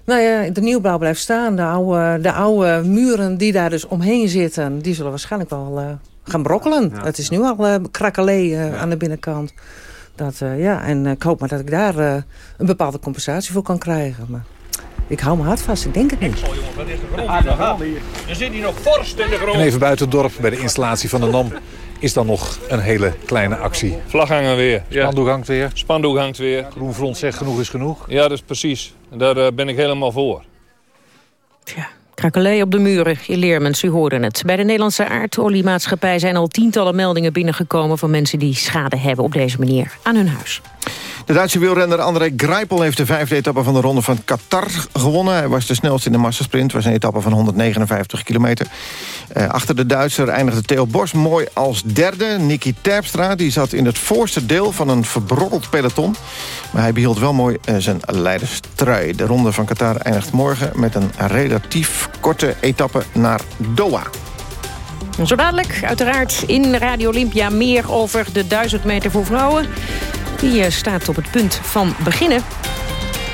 Nou ja, de nieuwbouw blijft staan. De oude, de oude muren die daar dus omheen zitten... die zullen waarschijnlijk wel eh, gaan brokkelen. Het is nu al uh, krakkelee uh, aan de binnenkant. Dat, uh, ja, en ik hoop maar dat ik daar uh, een bepaalde compensatie voor kan krijgen. Maar ik hou mijn hart vast, ik denk het niet. Er zit hier nog vorst in de grond. En even buiten het dorp bij de installatie van de NAM is dan nog een hele kleine actie. Vlag hangen weer. Spandoek hangt weer. Spandoek hangt weer. Groen Front zegt genoeg is genoeg. Ja, dat is precies. Daar uh, ben ik helemaal voor. Tja. Krakelé op de muren, je Leermens, u hoorde het. Bij de Nederlandse aardoliemaatschappij zijn al tientallen meldingen binnengekomen... van mensen die schade hebben op deze manier aan hun huis. De Duitse wielrenner André Greipel heeft de vijfde etappe van de Ronde van Qatar gewonnen. Hij was de snelste in de massasprint. Het was een etappe van 159 kilometer. Uh, achter de Duitser eindigde Theo Bos mooi als derde. Nicky Terpstra die zat in het voorste deel van een verbrokkeld peloton. Maar hij behield wel mooi uh, zijn leiderstrui. De Ronde van Qatar eindigt morgen met een relatief korte etappe naar Doha. Zo dadelijk, uiteraard in Radio Olympia meer over de 1000 meter voor vrouwen. Die staat op het punt van beginnen.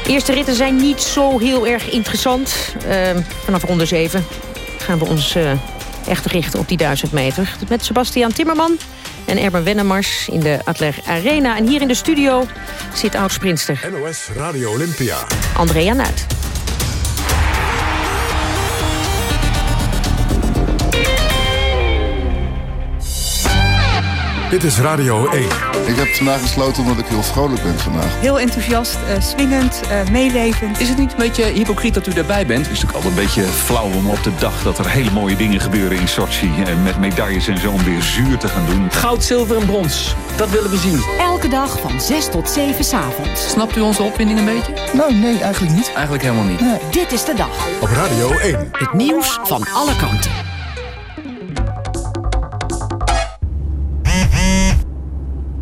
Eerste ritten zijn niet zo heel erg interessant. Uh, vanaf ronde 7 gaan we ons uh, echt richten op die 1000 meter. Met Sebastian Timmerman en Erben Wennemars in de Adler Arena. En hier in de studio zit oud-sprinster NOS Radio Olympia. Andrea Nuit. Dit is Radio 1. Ik heb vandaag besloten omdat ik heel vrolijk ben vandaag. Heel enthousiast, uh, swingend, uh, meelevend. Is het niet een beetje hypocriet dat u daarbij bent? Het is natuurlijk altijd een beetje flauw om op de dag dat er hele mooie dingen gebeuren in Sochi... Uh, met medailles en zo om weer zuur te gaan doen. Goud, zilver en brons, dat willen we zien. Elke dag van 6 tot 7 s'avonds. Snapt u onze opwinding een beetje? Nou, nee, eigenlijk niet. Eigenlijk helemaal niet. Nee. Dit is de dag. Op Radio 1. Het nieuws van alle kanten.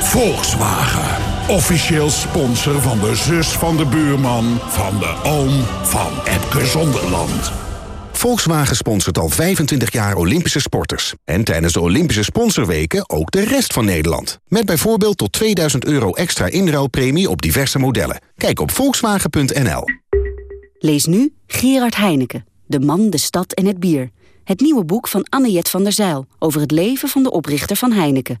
Volkswagen. Officieel sponsor van de zus van de buurman... van de oom van Epke Zonderland. Volkswagen sponsort al 25 jaar Olympische sporters. En tijdens de Olympische sponsorweken ook de rest van Nederland. Met bijvoorbeeld tot 2000 euro extra inruilpremie op diverse modellen. Kijk op volkswagen.nl. Lees nu Gerard Heineken, De man, de stad en het bier. Het nieuwe boek van Anne-Jet van der Zijl... over het leven van de oprichter van Heineken.